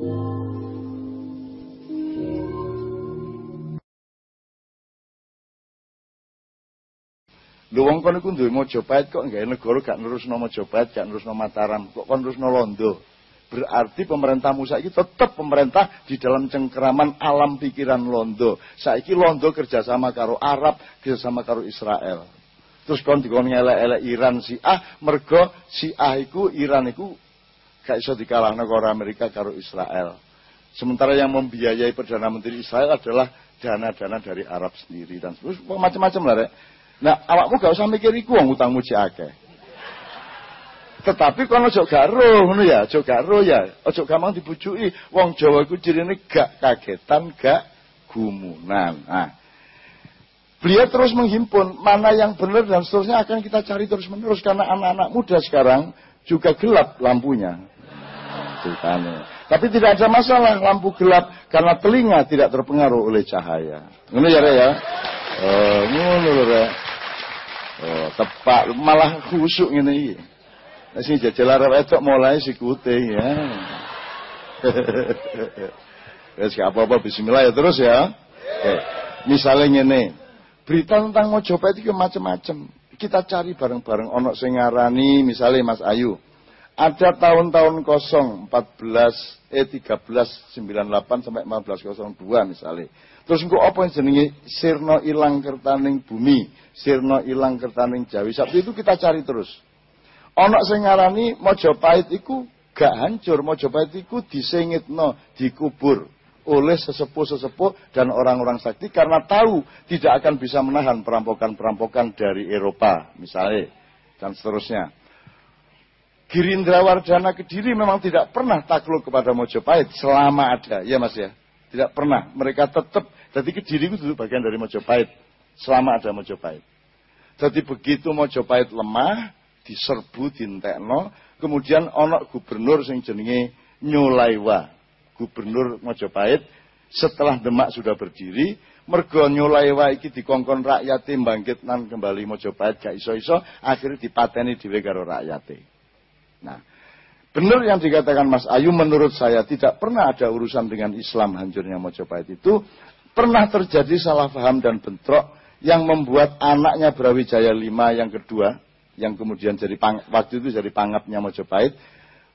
Lho wong kono iku duwe Mojopahit kok gawe negara gak nerusno Mojopahit, gak nerusno Mataram, kok kon nerusno Londo. Berarti pemerintah Musa ini tetap pemerintah di dalam cengkeraman alam pikiran Londo. Saiki Londo kerjasama karo Arab, kerjasama karo Israel. Terus kon dikon ngelek-elek Iran si ah, mergo si ah iku Iran iku gak iso dikalahno karo Amerika karo Israel. Sementara yang membiayai Perdana Menteri Israel adalah dana-dana dari Arab sendiri dan macam-macam lah rek. Nah, awakmu gak usah mikir iku wong utangmu cek akeh. Tetapi kalau ojo garo ngono ya, ojo garo ya, ojo gampang dibujuki. Wong Jawa iku cirine gak kagetan, gak gumunan. Nah, beliau terus menghimpun mana yang benar dan seterusnya akan kita cari terus menerus karena anak-anak muda sekarang juga gelap lampunya. Nah, Tapi tidak ada masalah lampu gelap karena telinga tidak terpengaruh oleh cahaya. Ngono ya, ya. Oh, ngono Oh, tepak malah khusuk ngene iki. Nek jajal arep wedok mulai sikute ya. Gak apa-apa bismillah ya terus ya. Misalnya ngene, berita tentang Mojopahit itu macam-macam. Kita cari bareng-bareng ono sing ngarani misalnya Mas Ayu. Ada tahun-tahun kosong 14 eh 1398 sampai 1502 misalnya. Terus engko apa yang sirna ilang kertaning bumi, sirna ilang kertaning Jawi. Sabtu itu kita cari terus. Ana sing ngarani Majapahit iku gak hancur, Majapahit iku disengitno, dikubur oleh sesepuh-sesepuh dan orang-orang sakti karena tahu tidak akan bisa menahan perampokan-perampokan dari Eropa misalnya dan seterusnya. Girindra Wardana Kediri memang tidak pernah takluk kepada Mojopahit selama ada, ya Mas ya. Tidak pernah. Mereka tetap jadi Kediri itu bagian dari Mojopahit. Selama ada Mojopahit. Jadi begitu Mojopahit lemah, diserbu, dintekno, kemudian onok gubernur sing jenenge Nyulaiwa. Gubernur Mojopahit setelah Demak sudah berdiri, mergo Nyulaiwa iki dikongkon rakyat bangkit nan kembali Mojopahit gak iso-iso, akhirnya dipateni dhewe karo rakyate. Nah, Benar yang dikatakan Mas Ayu menurut saya tidak pernah ada urusan dengan Islam hancurnya Mojopahit itu pernah terjadi salah paham dan bentrok yang membuat anaknya Brawijaya V yang kedua, yang kemudian jadi pang, waktu itu jadi pangapnya Mojopahit,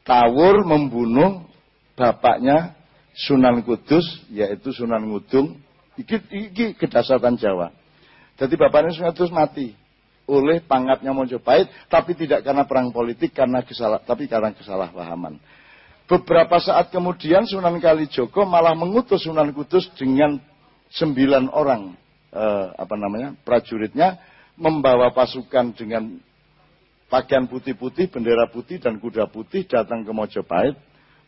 tawur membunuh bapaknya Sunan Kudus, yaitu Sunan Ngudung, iki, iki kedasatan Jawa. Jadi bapaknya Sunan Kudus mati oleh pangapnya Mojopahit, tapi tidak karena perang politik, karena kesalah, tapi karena kesalahpahaman. Beberapa saat kemudian Sunan Kalijogo malah mengutus Sunan Kudus dengan sembilan orang eh, apa namanya prajuritnya membawa pasukan dengan pakaian putih-putih, bendera putih dan kuda putih datang ke Mojopahit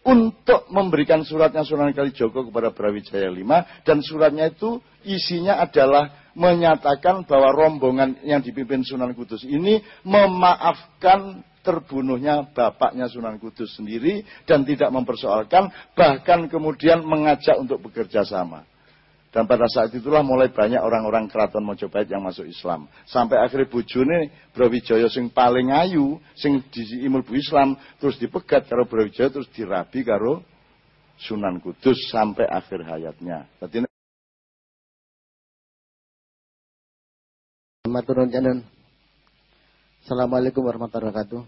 untuk memberikan suratnya Sunan Kalijogo kepada Brawijaya V dan suratnya itu isinya adalah menyatakan bahwa rombongan yang dipimpin Sunan Kudus ini memaafkan terbunuhnya bapaknya Sunan Kudus sendiri dan tidak mempersoalkan bahkan kemudian mengajak untuk bekerja sama. Dan pada saat itulah mulai banyak orang-orang keraton Mojopahit yang masuk Islam. Sampai akhirnya bujune Brawijaya sing paling ayu, sing di bu Islam, terus dipegat karo Brawijaya, terus dirabi karo Sunan Kudus sampai akhir hayatnya. Jadi Assalamualaikum warahmatullahi wabarakatuh.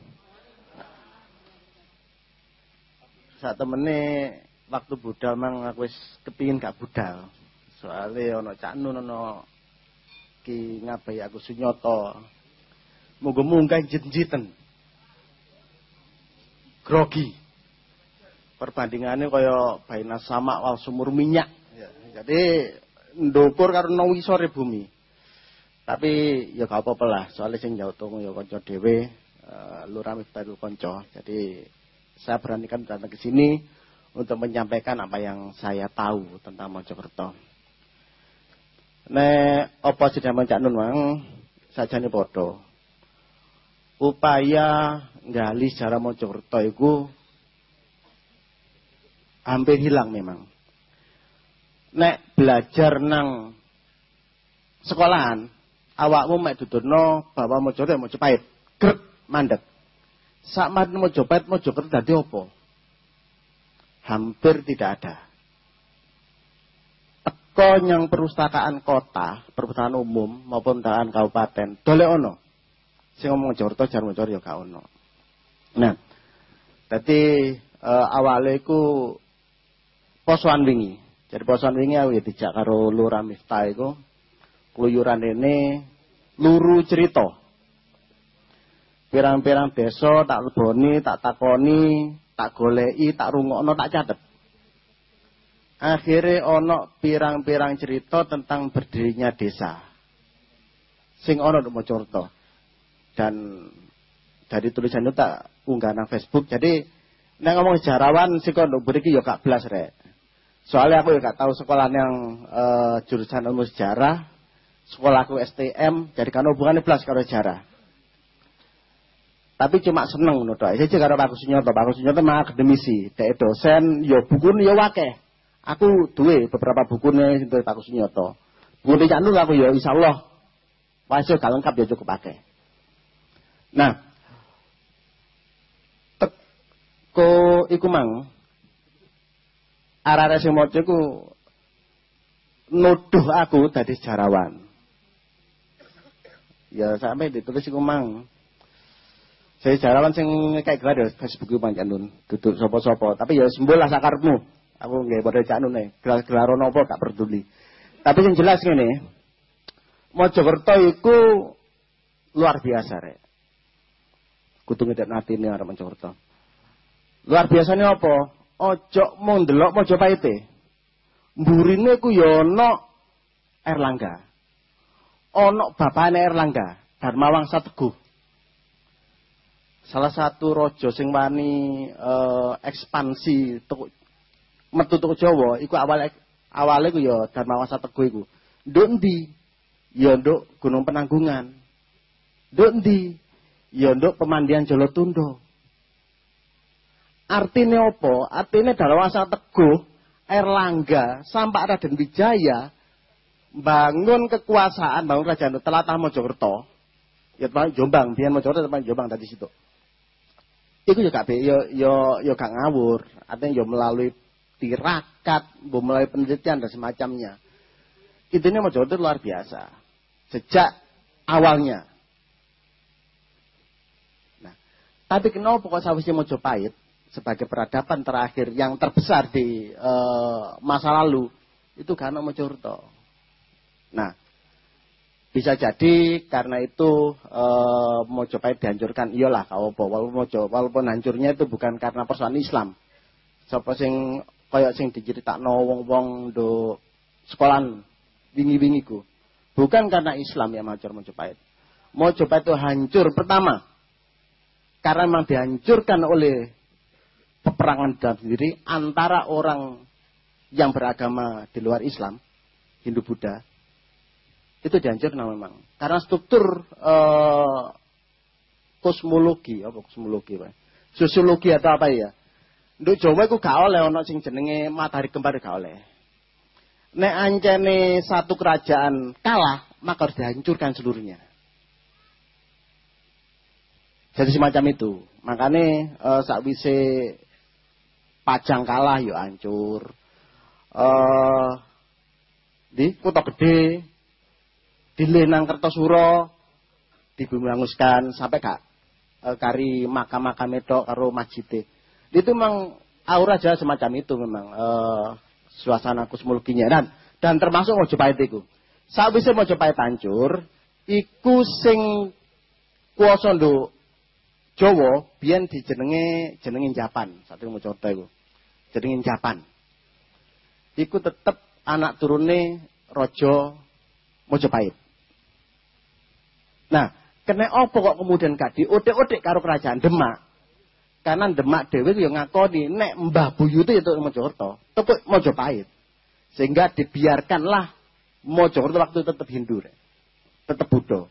Saat temennya waktu budal mang aku wis kepingin gak budal. Soalnya ono Cak Nun ono Ki ngabai aku Sunyoto. Muga-muga jenjiten. Grogi. Perbandingannya kaya baina sama wal sumur minyak. Ya, jadi ndukur karo sore bumi. Tapi ya gak apa-apa lah, soalnya sing jautung ya kanca dhewe, uh, lurah miftahul kanca. Jadi saya beranikan datang ke sini untuk menyampaikan apa yang saya tahu tentang Mojokerto. Nek apa sedang Cak Nun mang sajane padha. Upaya nggali sejarah Mojokerto itu hampir hilang memang. Nek belajar nang sekolahan, awakmu mek bawa Mojokerto Mojopahit, grek mandek. Sak mau Mojopahit Mojokerto dadi apa? hampir tidak ada. Teko yang perpustakaan kota, perpustakaan umum maupun perpustakaan kabupaten, dole ono. Sing ngomong Jorto, jar Jor ya gak ono. Nah, jadi e, awalnya iku posoan wingi. Jadi posoan wingi aku ya dijak karo Lurah Miftah iku keluyuran ini luru cerita. Pirang-pirang desa tak leboni, tak takoni, tak golei, tak rungokno, tak catet. Akhirnya ono pirang-pirang cerita tentang berdirinya desa. Sing ono mau cerita. Dan dari tulisan itu tak unggah nang Facebook. Jadi nek ngomong sejarawan sing kono mriki ya gak blas rek. Soalnya aku ya gak tahu sekolah yang uh, jurusan ilmu sejarah, sekolahku STM, jadi kan hubungannya belas karo sejarah. Tapi cuma seneng ngono tok. Siji karo Pak Sunyoto, Pak Sunyoto mah akademisi, dhek dosen, yo ya buku yo ya wakeh. Aku duwe beberapa bukunya sing Pak Sunyoto. Buku Cak Nur aku ya insyaallah wis gak lengkap ya cukup pakai. Nah, teko iku mang arah-arah sing maca nuduh aku dadi sejarawan. Ya sampai ditulis iku mang saya jarawan sing kayak gelar ya Facebook pancen nun, duduk sapa-sapa. Tapi ya sembul lah sakarmu. Aku nggak pada cak nun e. Gelar-gelar apa gak peduli. Tapi yang jelas ngene, Mojokerto iku luar biasa rek. Kudu ngedek natine arep Mojokerto. Luar biasanya apa? Ojo mau ndelok Mojopahite. Mburine ku ya ana Erlangga. Ana bapane Erlangga, Darmawangsa Teguh salah satu rojo sing wani uh, ekspansi metu tuk Jawa iku awal awale ku ya Darmawangsa Teguh iku. Nduk ndi? Ya nduk Gunung Penanggungan. Nduk ndi? Ya nduk pemandian Jolotundo. Artinya apa? Artinya Darmawangsa Teguh Erlangga sampai Raden Wijaya bangun kekuasaan, bangun kerajaan Telatah Mojokerto. Ya Jombang, biar Mojokerto teman Jombang tadi situ. Iku ya gak ya ya ya gak ngawur, artinya ya melalui tirakat, melalui penelitian dan semacamnya. Intinya mau itu luar biasa. Sejak awalnya. Nah, tapi kenapa kok sawise Mojopahit sebagai peradaban terakhir yang terbesar di uh, masa lalu itu karena Mojokerto. Nah, bisa jadi karena itu e, Mojopahit dihancurkan. Iyalah kau apa walaupun Mojo walaupun hancurnya itu bukan karena persoalan Islam. Sapa sing kaya sing diceritakno wong-wong do sekolahan wingi-wingi ku. Bukan karena Islam yang hancur Mojopahit. Mojopahit itu hancur pertama karena memang dihancurkan oleh peperangan dalam sendiri antara orang yang beragama di luar Islam, Hindu Buddha, itu dihancurkan memang. Karena struktur uh, kosmologi, apa kosmologi, Pak? Sosiologi atau apa ya? Untuk Jawa itu gak oleh ono sing jenenge matahari kembar gak oleh. Nek ancene satu kerajaan kalah, maka harus dihancurkan seluruhnya. Jadi semacam itu. Makanya uh, sakwise pajang kalah yuk hancur. Uh, di kota gede dilih nang Kertosuro dibunganguskan sampai kak e, kari makam-makam itu karo masjid itu memang aura aja semacam itu memang e, suasana kusmulkinya dan dan termasuk Mojopahit itu. Saat bisa Mojopahit hancur iku sing kuasa nduk Jawa dijenenge jenengin Japan. Satu mau coba itu jenengin Japan. Iku tetep anak turune Rojo Mojopahit. Nah, kena apa kok kemudian gak diotek-otek karo kerajaan Demak? Karena Demak dhewe yo ngakoni nek Mbah Buyute itu Mojokerto, tetep Mojopahit. Sehingga dibiarkanlah Mojokerto waktu tetap Hindu, tetap Buddha.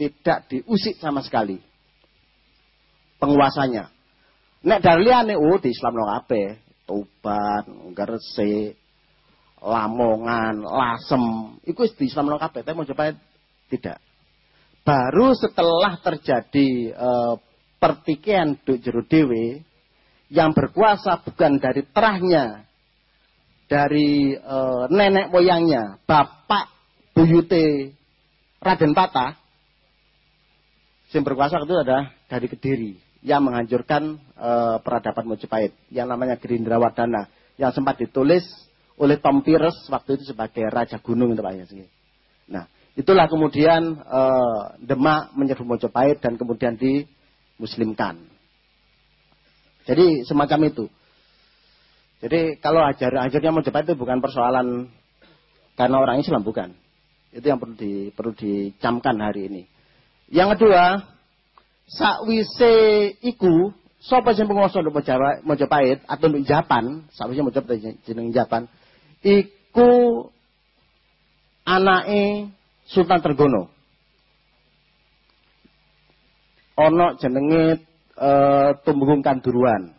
Tidak diusik sama sekali penguasanya. Nek darliane oh di Islam kabeh, Tuban, Gresik, Lamongan, Lasem, itu di Islam kabeh, tapi Mojopahit tidak. Baru setelah terjadi e, pertikaian duk jero dewe, yang berkuasa bukan dari terahnya, dari e, nenek moyangnya, bapak buyute Raden Patah, yang berkuasa itu ada dari Kediri yang menghancurkan e, peradaban Mojopahit yang namanya Gerindra Wardana yang sempat ditulis oleh Tom Pires waktu itu sebagai Raja Gunung itu Pak ya. Nah, itulah kemudian e, Demak menyerbu Mojopahit dan kemudian dimuslimkan. Jadi semacam itu. Jadi kalau ajar ajarnya Mojopahit itu bukan persoalan karena orang Islam bukan. Itu yang perlu di, perlu dicamkan hari ini. Yang kedua, sakwise iku sapa sing penguasa nduk Mojopahit atau nduk Japan, sakwise Mojopahit jeneng Japan, iku anake Sultan Tergono. Ono jenenge e, Tumbuhung Kanduruan.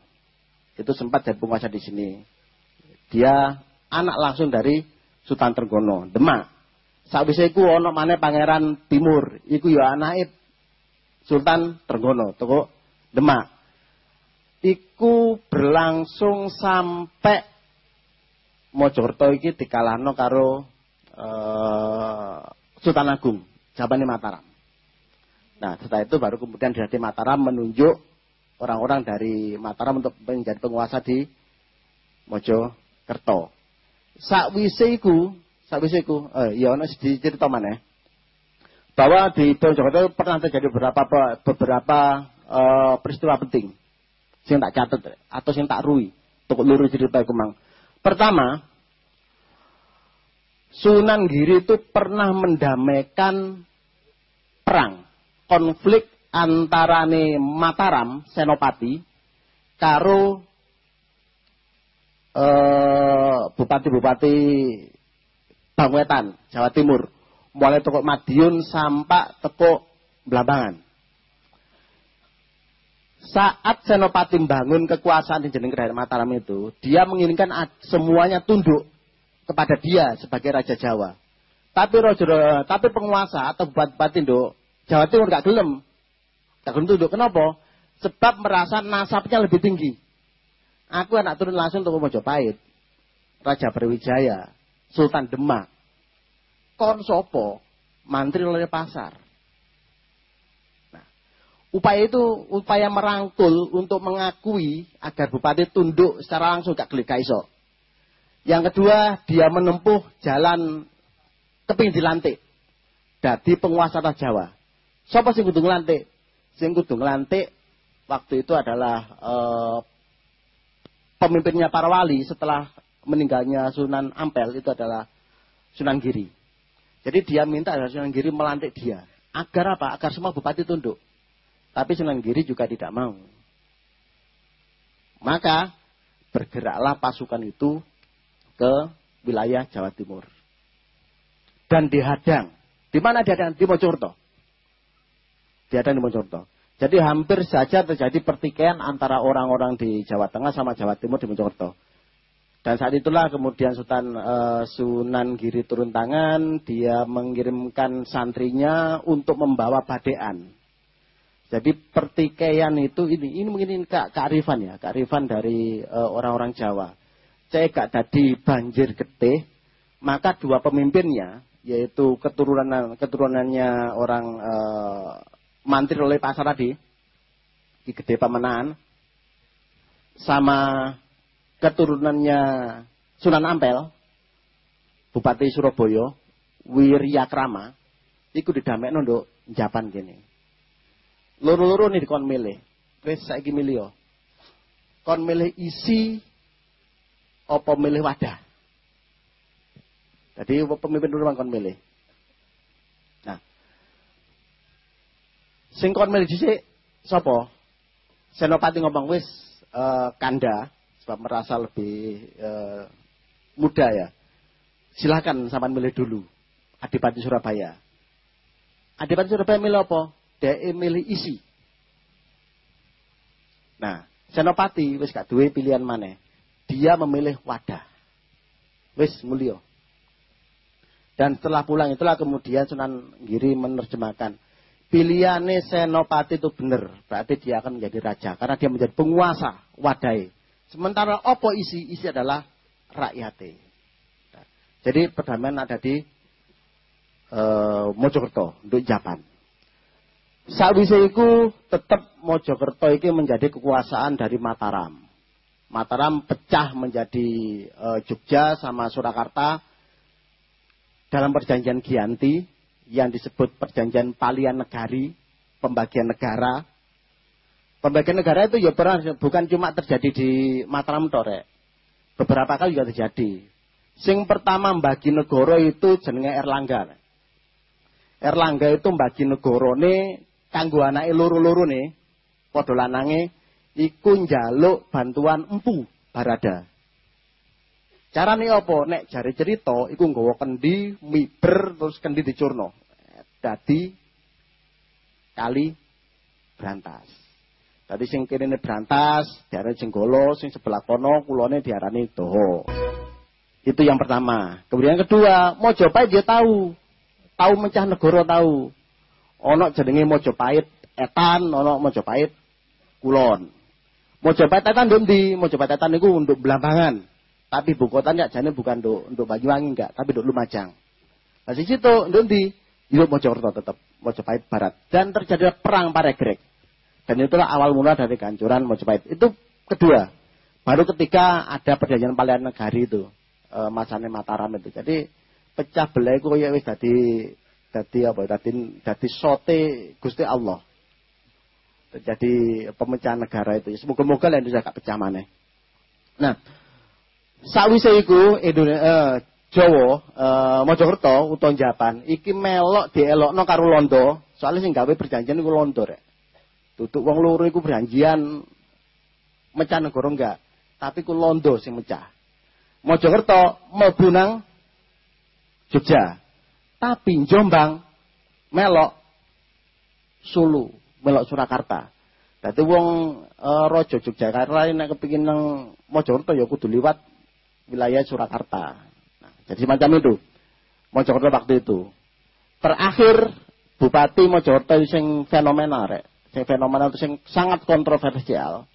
Itu sempat jadi penguasa di sini. Dia anak langsung dari Sultan Tergono, Demak. Sakwise iku ana maneh Pangeran Timur, iku ya anake Sultan Tergono, toko Demak. Iku berlangsung sampai Mojokerto iki dikalahno karo uh, Sultan Agung, jabane Mataram. Nah, setelah itu baru kemudian dari Mataram menunjuk orang-orang dari Mataram untuk menjadi penguasa di Mojokerto. Sakwise iku, sakwise eh ya ana cerita mana? Bahwa di Mojokerto pernah terjadi beberapa beberapa uh, peristiwa penting. Sing tak catat atau sing tak rui untuk luruh cerita kemang. Pertama, Sunan Giri itu pernah mendamaikan perang, konflik antarane Mataram, Senopati, karo eh, bupati-bupati Bangwetan, Jawa Timur. Mulai toko Madiun sampai toko Blambangan. Saat Senopati membangun kekuasaan di jeneng Kerajaan Mataram itu, dia menginginkan semuanya tunduk kepada dia sebagai Raja Jawa. Tapi rojo, tapi penguasa atau bupati-bupati Jawa Timur gak gelem. Tak tunduk. Kenapa? Sebab merasa nasabnya lebih tinggi. Aku anak turun langsung untuk Mojopahit. Raja Berwijaya. Sultan Demak. Kon sopo. Mantri oleh pasar. Nah, upaya itu upaya merangkul untuk mengakui agar bupati tunduk secara langsung gak gelik iso. Yang kedua, dia menempuh jalan keping dilantik. Dadi penguasa Jawa. Siapa sih kudu lantik? Sing kudu ngelantik waktu itu adalah uh, pemimpinnya para wali setelah meninggalnya Sunan Ampel itu adalah Sunan Giri. Jadi dia minta agar Sunan Giri melantik dia. Agar apa? Agar semua bupati tunduk. Tapi Sunan Giri juga tidak mau. Maka bergeraklah pasukan itu ke wilayah Jawa Timur. Dan dihadang. Di mana dihadang? Di Mojokerto di Mojokerto. Jadi hampir saja terjadi pertikaian antara orang-orang di Jawa Tengah sama Jawa Timur di Mojokerto. Dan saat itulah kemudian Sultan uh, Sunan Giri turun tangan, dia mengirimkan santrinya untuk membawa badean. Jadi pertikaian itu ini ini mungkin ini kearifan ya, kearifan dari uh, orang-orang Jawa. Cek tadi banjir getih, maka dua pemimpinnya yaitu keturunan keturunannya orang uh, mantri oleh pasar tadi di Gede Pamenaan sama keturunannya Sunan Ampel Bupati Surabaya Wiryakrama iku didamek nduk Japan gini loro-loro nih kon milih. Wis saiki milih yo. Kon milih isi apa milih wadah? Jadi pemimpin dulu kon milih Sing kon milih dhisik sapa? Senopati ngomong wis uh, kanda sebab merasa lebih uh, muda ya. Silahkan sampean milih dulu. Adipati Surabaya. Adipati Surabaya milih apa? Dia milih isi. Nah, Senopati wis gak duwe pilihan mana? Dia memilih wadah. Wis mulio. Dan setelah pulang itulah kemudian Sunan Giri menerjemahkan pilihannya Senopati itu benar, berarti dia akan menjadi raja karena dia menjadi penguasa wadai. Sementara opo isi isi adalah rakyatnya. Jadi perdamaian ada di uh, Mojokerto untuk Japan. Sakwise iku tetap Mojokerto ini menjadi kekuasaan dari Mataram. Mataram pecah menjadi uh, Jogja sama Surakarta dalam perjanjian Gianti yang disebut perjanjian Palian Negari, pembagian negara. Pembagian negara itu ya pernah bukan cuma terjadi di Mataram Tore. Beberapa kali juga terjadi. Sing pertama bagi negara itu jenenge Erlangga. Erlangga itu bagi negara ini kanggo anake loro-loro nih padha lanange iku njaluk bantuan empu Barada. Carane apa? Nek jari cerita iku nggawa kendi, miber terus kendi dicurno. Dadi kali berantas. Tadi sing kirine berantas, diarani jenggolo, sing sebelah kono kulone diarani doho. Itu yang pertama. Kemudian kedua, Mojopahit dia tahu. Tahu mecah negara tahu. Ono jenenge Mojopahit etan, ono Mojopahit kulon. Mojopahit etan ndi? Mojopahit etan niku untuk Belambangan. Tapi ibu kotanya jane bukan untuk untuk Banyuwangi enggak, tapi untuk Lumajang. Nah di situ untuk di hidup Mojokerto tetap Mojopahit Barat dan terjadi perang Paregrek. Dan itulah awal mula dari kehancuran Mojopahit. Itu kedua. Baru ketika ada perjanjian Palian Negari itu, e, masane Mataram itu. Jadi pecah belah itu ya wis dadi dadi apa? Dadi dadi sote Gusti Allah. Terjadi pemecahan negara itu. Semoga-moga Indonesia gak pecah maneh. Nah, Sawise iku Indonesia eh, Jawa eh, Mojokerto utawa Japan iki melok dielokno karo Londo, soalnya sing gawe perjanjian iku Londo rek. Tutuk wong loro iku perjanjian mecah negara enggak, tapi ku Londo sing mecah. Mojokerto mlebu nang Jogja. Tapi Jombang melok Sulu, melok Surakarta. Dadi wong e, raja Yogyakarta nek kepengin nang Mojokerto ya kudu liwat wilayah Surakarta. Nah, jadi semacam itu. Mojokerto waktu itu. Terakhir Bupati Mojokerto yang fenomenal rek. Sing fenomenal itu yang sangat kontroversial.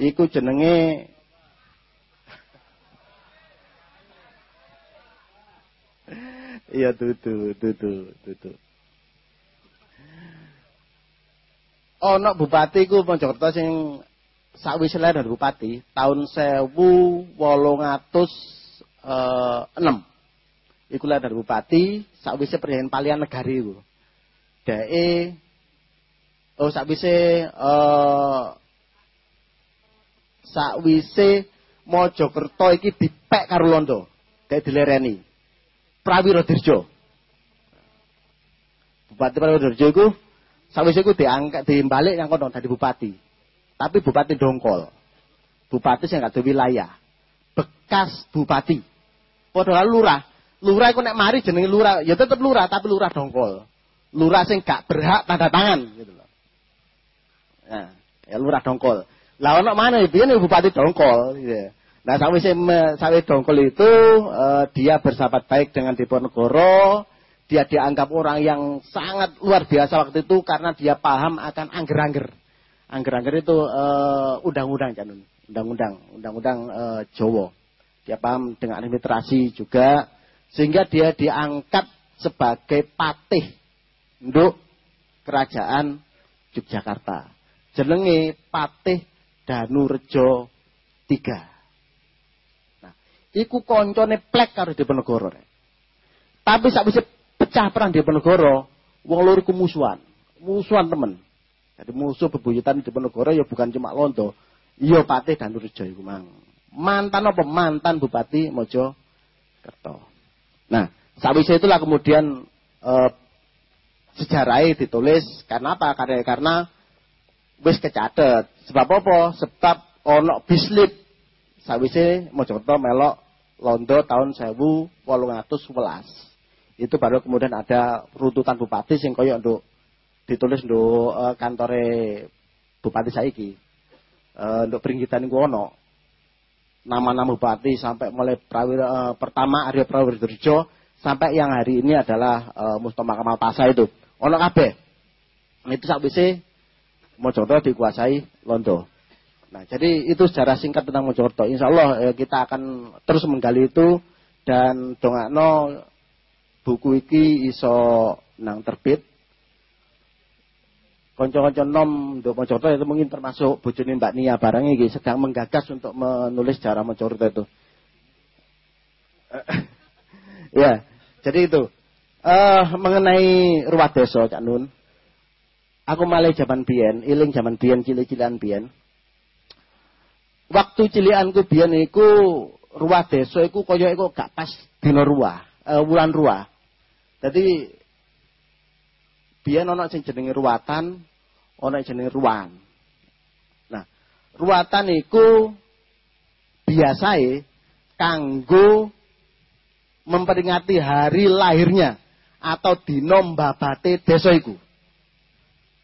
Iku jenenge Iya tutu, tutu, tutu. Oh, no bupati ku Mojokerto sing sakwise dari bupati tahun 1806 eh, iku dari bupati sakwise perjanjian palian negari iku. Dae oh sakwise eh sakwise Mojokerto iki dipek karo Londo dilereni. Prawiro Dirjo. Bupati Prawiro Dirjo iku iku diangkat dimbalik yang kono dadi bupati tapi bupati dongkol. Bupati sing gak wilayah. Bekas bupati. Padahal lurah. Lurah iku nek mari jenenge lurah, ya tetep lurah tapi lurah dongkol. Lurah sing gak berhak tanda tangan gitu loh. Nah, ya lurah dongkol. Lah ono mana itu ya bupati dongkol gitu. Nah, sawise sawise dongkol itu uh, dia bersahabat baik dengan Diponegoro, dia dianggap orang yang sangat luar biasa waktu itu karena dia paham akan angger-angger. Angger-angger itu uh, undang-undang kan, undang-undang, undang-undang uh, Jawa. Dia paham dengan administrasi juga sehingga dia diangkat sebagai patih untuk kerajaan Yogyakarta. Jenenge Patih Danurejo III. Nah, iku koncone plek karo Diponegoro. Tapi saat bisa pecah perang Diponegoro, wong loro ku musuhan. Musuhan temen. Jadi musuh bebuyutan di Penegoro ya bukan cuma Londo, iya Patih dan Nurjo iku mang. Mantan apa mantan Bupati Mojo Kerto. Nah, sawise itulah kemudian eh, sejarahnya ditulis karena apa? Karena karena wis kecatet. Sebab apa? Sebab ono bislit sawise Mojokerto melok Londo tahun 1811. Itu baru kemudian ada runtutan bupati sing koyo untuk ditulis untuk uh, kantore bupati saiki. Untuk peringgitan iku ono. Nama-nama bupati sampai mulai prawira, uh, pertama Arya Prawirjo sampai yang hari ini adalah uh, Mustafa Kamal Pasa itu. Ono kabeh. Itu sakwise Mojokerto dikuasai Londo. Nah, jadi itu sejarah singkat tentang Mojokerto. Insya Allah eh, kita akan terus menggali itu dan dongakno buku iki iso nang terbit. Konco-konco nom untuk Mojokerto itu mungkin termasuk bojone Mbak Nia barang ini sedang menggagas untuk menulis sejarah Mojokerto itu. ya, jadi itu. Uh, mengenai ruwat desa Cak Nun. Aku malah zaman biyen, iling zaman biyen cilik-cilikan biyen. Waktu cilianku biyen iku ruwah desa iku kaya iku gak pas dina ruwah, uh, wulan ruwah. Dadi biyen ana sing jenenge ruwatan, ana jenenge ruwan. Nah, ruwatan iku biasae kanggo memperingati hari lahirnya atau dina mbabate desa iku.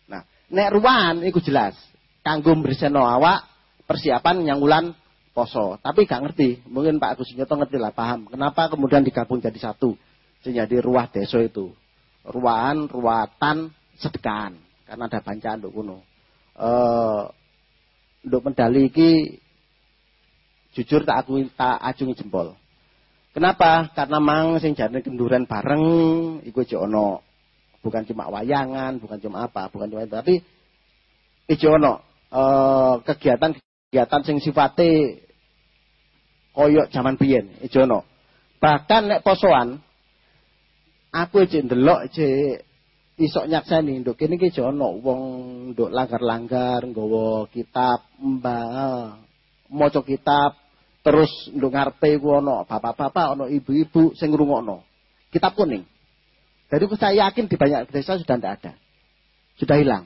Nah, nek ruwan iku jelas kanggo mbreseno awak persiapan yang ulan poso. Tapi gak ngerti, mungkin Pak Agus Nyoto ngerti lah, paham. Kenapa kemudian digabung jadi satu? Jadi ruah deso itu. Ruahan, ruatan, sedekan. Karena ada bancaan untuk kuno. Uh, untuk medali ini jujur tak aku tak acungi jempol. Kenapa? Karena mang sing jane kenduran bareng iku ono. Bukan cuma wayangan, bukan cuma apa, bukan cuma itu, tapi ijo ono uh, kegiatan kegiatan sing sifate koyok zaman biyen ijo ono. Bahkan nek posoan aku cek ndelok cek isok nyakseni nduk kene iki ono wong nduk langgar-langgar nggawa kitab mbah maca kitab terus nduk ngarepe ku ono bapak-bapak ono ibu-ibu sing ngrungokno. Kitab kuning. Jadi saya yakin di banyak desa sudah tidak ada. Sudah hilang.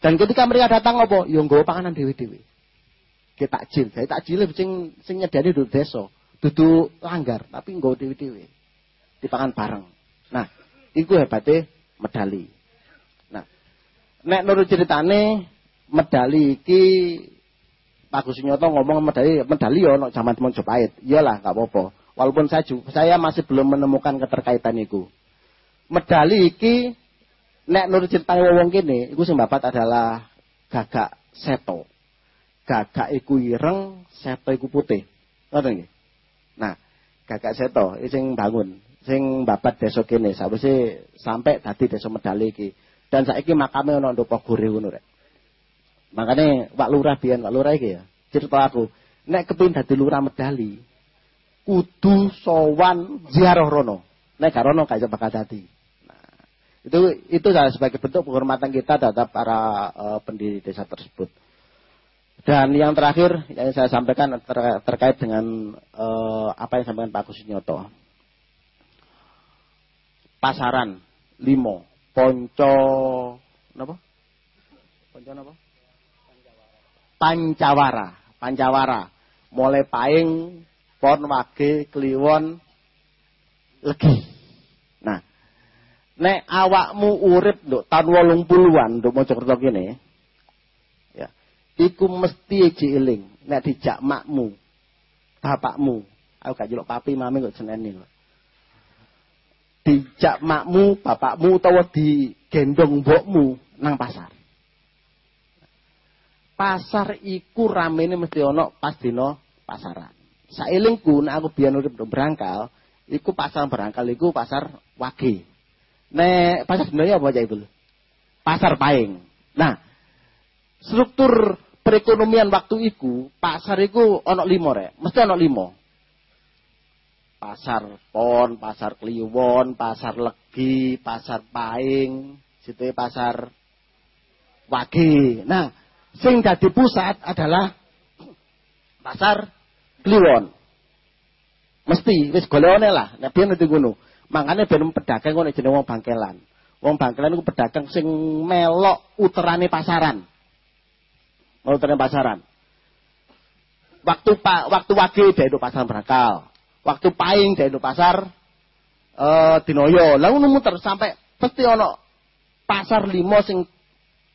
Dan ketika mereka datang apa? Yo nggawa panganan dewi-dewi. Kita takjil. Saya takjil sing sing nyediani duduk desa. Duduk langgar, tapi nggawa dewi-dewi. Dipangan bareng. Nah, itu hebatnya medali. Nah, nek nurut ceritane medali iki Pak Gus Nyoto ngomong medali medali ya ono zaman Mojopahit. Iyalah nggak apa-apa. Walaupun saya saya masih belum menemukan keterkaitan itu. Medali iki nek nurut cerita wong kene iku sing babat adalah gagak seto. Gagak iku ireng, seto iku putih. Ngoten nggih. Nah, gagak seto sing bangun, sing babat desa kene sawise sampai dadi desa medali iki. Dan saiki makame ana ndok Pogore ngono rek. Makanya Pak Lurah biyen Pak Lurah iki ya, cerita aku, nek kepin dadi lurah medali, kudu sowan ziarah rono. Nek gak rono gak bakal dadi. Nah, itu itu sebagai bentuk penghormatan kita terhadap para uh, pendiri desa tersebut. Dan yang terakhir yang saya sampaikan ter, terkait dengan uh, apa yang sampaikan Pak Kusinyoto. Pasaran, limo, ponco, apa? Ponco apa? Pancawara, Pancawara. Mulai paing, pon wage, kliwon, legi. Nah, nek awakmu urip nduk tahun 80-an nduk Mojokerto kene, ya. Iku mesti eling nek dijak makmu, bapakmu. Aku gak jelok papi mami kok seneni kok. Dijak makmu, bapakmu utawa digendong mbokmu nang pasar pasar iku ramene mesti ana pas dina pasaran. Sailingku nek aku biyen urip berangkal, iku pasar berangkal iku pasar wage. Nek pasar sebenarnya apa aja itu? Pasar paing. Nah, struktur perekonomian waktu iku, pasar iku ana limo rek, mesti ana limo. Pasar pon, pasar kliwon, pasar legi, pasar paing, situ pasar wage. Nah, sing dadi pusat adalah pasar Kliwon. Mesti wis golekane lah, nek biyen itu ngono. Makane ben pedagang ngono jenenge wong bangkelan. Wong bangkelan iku pedagang sing melok uterane pasaran. Uterane pasaran. Waktu pak waktu wage dari pasar berakal. Waktu paing dari pasar eh Dinoyo. Ngono muter sampai pasti ono pasar limo sing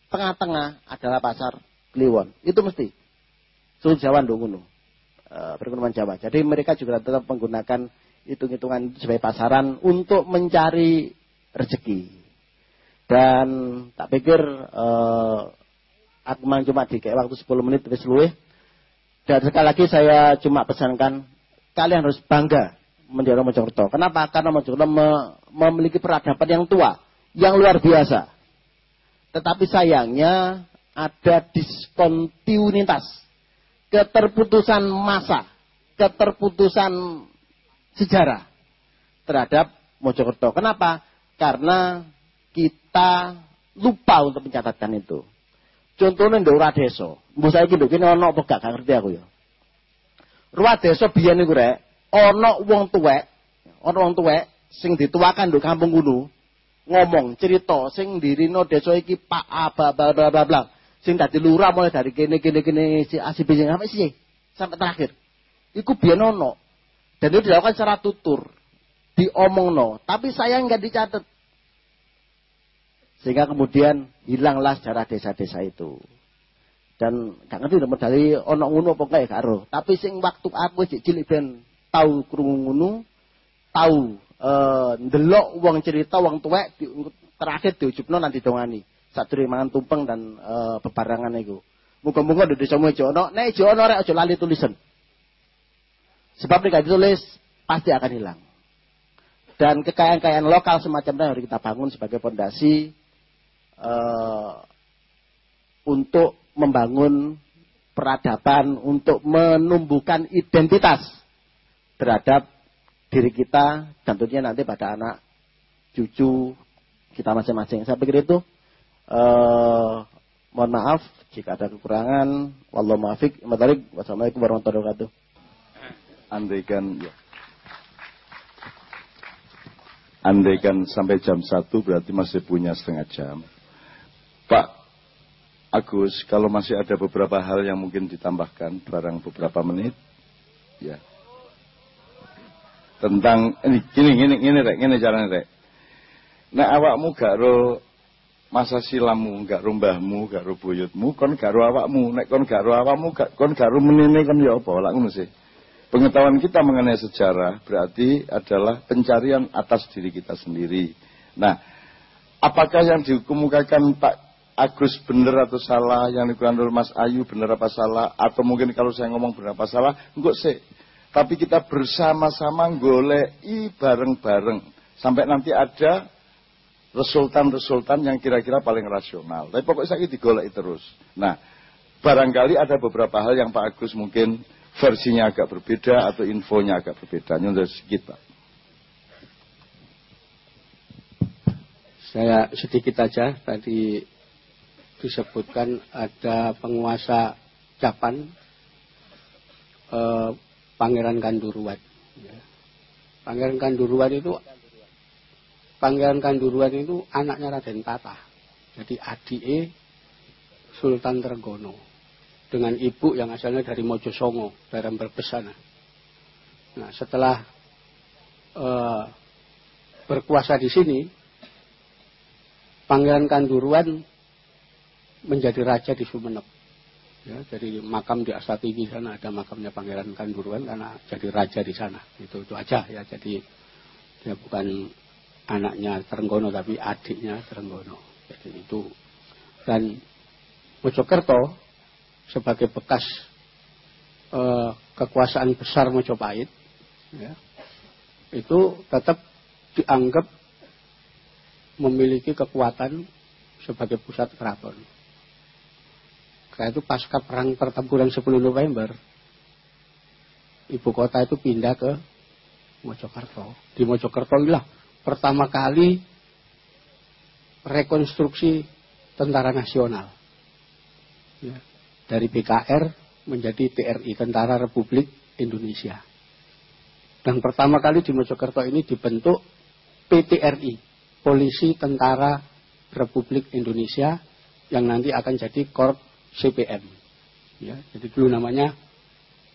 tengah-tengah adalah pasar Kliwon. Itu mesti. Suhu Jawa ndung Uh, perekonomian Jawa. Jadi mereka juga tetap menggunakan hitung-hitungan sebagai pasaran untuk mencari rezeki. Dan tak pikir uh, aku cuma di kayak waktu 10 menit terus luwe. Dan sekali lagi saya cuma pesankan kalian harus bangga menjadi orang Mojokerto. Kenapa? Karena Mojokerto me memiliki peradaban yang tua, yang luar biasa. Tetapi sayangnya ada diskontinuitas, keterputusan masa, keterputusan sejarah terhadap Mojokerto. Kenapa? Karena kita lupa untuk mencatatkan itu. Contohnya di ora desa. Mbok saiki nduk kene ana apa gak ngerti aku ya. Ruwa desa biyen niku rek, ana wong tuwek, ana wong tuwek sing dituakan nduk kampung kuno ngomong cerita sing dirino desa iki Pak Aba bla bla bla bla. Sing dadi lurah mulai dari kene kene kene si asib sampai sih sampai terakhir. Iku biyen ono. Dan itu dilakukan secara tutur. Diomong no. Tapi saya nggak dicatat. Sehingga kemudian hilanglah sejarah desa-desa itu. Dan gak ngerti nomor dari ono ngono apa kayak karo. Tapi sing waktu aku cek cilik ben tahu krungu ngono, tahu eh ndelok wong cerita wong tuwek di, terakhir diujupno nanti dongani. Sadurunge mangan tumpeng dan e, bebarangan iku. Muga-muga di desamu aja ono, nek aja ono rek aja lali tulisan. Sebab jika ditulis pasti akan hilang. Dan kekayaan-kekayaan lokal semacam itu harus kita bangun sebagai fondasi uh, untuk membangun peradaban, untuk menumbuhkan identitas terhadap diri kita dan tentunya nanti pada anak cucu kita masing-masing. Saya pikir itu uh, mohon maaf jika ada kekurangan. Wallahu muwaffiq. Wassalamualaikum warahmatullahi wabarakatuh. Andaikan ya. Andaikan sampai jam satu berarti masih punya setengah jam. Pak Agus, kalau masih ada beberapa hal yang mungkin ditambahkan, barang beberapa menit, ya. Tentang ini, gini, gini, gini, rek, gini jalan rek. Nah awakmu gak ro masa silammu, gak ro mbahmu, gak ro buyutmu, kon gak ro awakmu, nek kon gak ro awakmu, gak, kon gak ro menene kon ya apa, lak ngono sih. Pengetahuan kita mengenai sejarah berarti adalah pencarian atas diri kita sendiri. Nah, apakah yang dikemukakan Pak Agus benar atau salah, yang oleh Mas Ayu benar apa salah, atau mungkin kalau saya ngomong benar apa salah, enggak sih. Tapi kita bersama-sama golei bareng-bareng. Sampai nanti ada resultan-resultan yang kira-kira paling rasional. Tapi pokoknya saya digolek terus. Nah, barangkali ada beberapa hal yang Pak Agus mungkin versinya agak berbeda atau infonya agak berbeda. Nyundur sedikit Pak. Saya sedikit aja tadi disebutkan ada penguasa Japan eh, Pangeran Kanduruan. Ya. Pangeran Kanduruan itu Pangeran Kanduruan itu anaknya Raden Tata. Jadi adike Sultan Trenggono dengan ibu yang asalnya dari Mojosongo, daerah Berbesana. Nah, setelah eh, berkuasa di sini, Pangeran Kanduruan menjadi raja di Sumeneb. Ya, jadi makam di Asatigi sana ada makamnya Pangeran Kanduruan karena jadi raja di sana. Itu itu aja ya. Jadi dia bukan anaknya Trenggono tapi adiknya Trenggono. Jadi itu dan Mojokerto sebagai bekas eh, kekuasaan besar Mojopahit ya, itu tetap dianggap memiliki kekuatan sebagai pusat keraton. Karena itu pasca perang pertempuran 10 November, ibu kota itu pindah ke Mojokerto. Di Mojokerto inilah pertama kali rekonstruksi tentara nasional. Ya, dari BKR menjadi TRI, Tentara Republik Indonesia. Dan pertama kali di Mojokerto ini dibentuk PTRI, Polisi Tentara Republik Indonesia, yang nanti akan jadi Korp CPM. Ya, jadi dulu namanya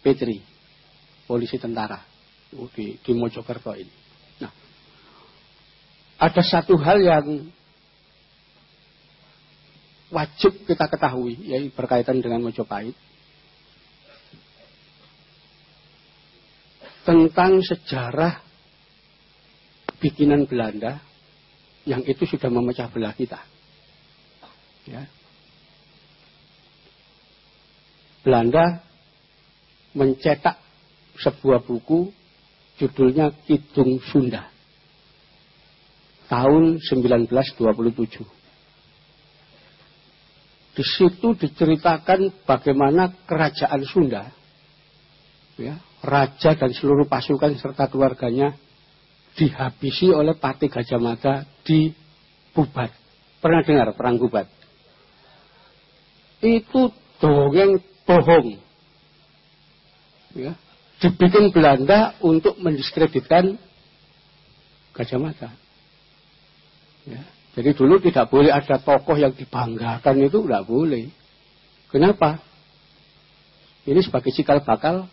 Petri, polisi tentara di, di Mojokerto ini. Nah, ada satu hal yang wajib kita ketahui, yaitu berkaitan dengan Mojopahit. Tentang sejarah bikinan Belanda yang itu sudah memecah belah kita. Ya. Belanda mencetak sebuah buku judulnya Kidung Sunda tahun 1927. Di situ diceritakan bagaimana kerajaan Sunda, ya, raja dan seluruh pasukan serta keluarganya dihabisi oleh Pati Gajah Mada di Bubat. Pernah dengar perang Bubat? Itu dongeng bohong. Ya, dibikin Belanda untuk mendiskreditkan Gajah Mada. Ya. Jadi dulu tidak boleh ada tokoh yang dibanggakan itu tidak boleh. Kenapa? Ini sebagai cikal bakal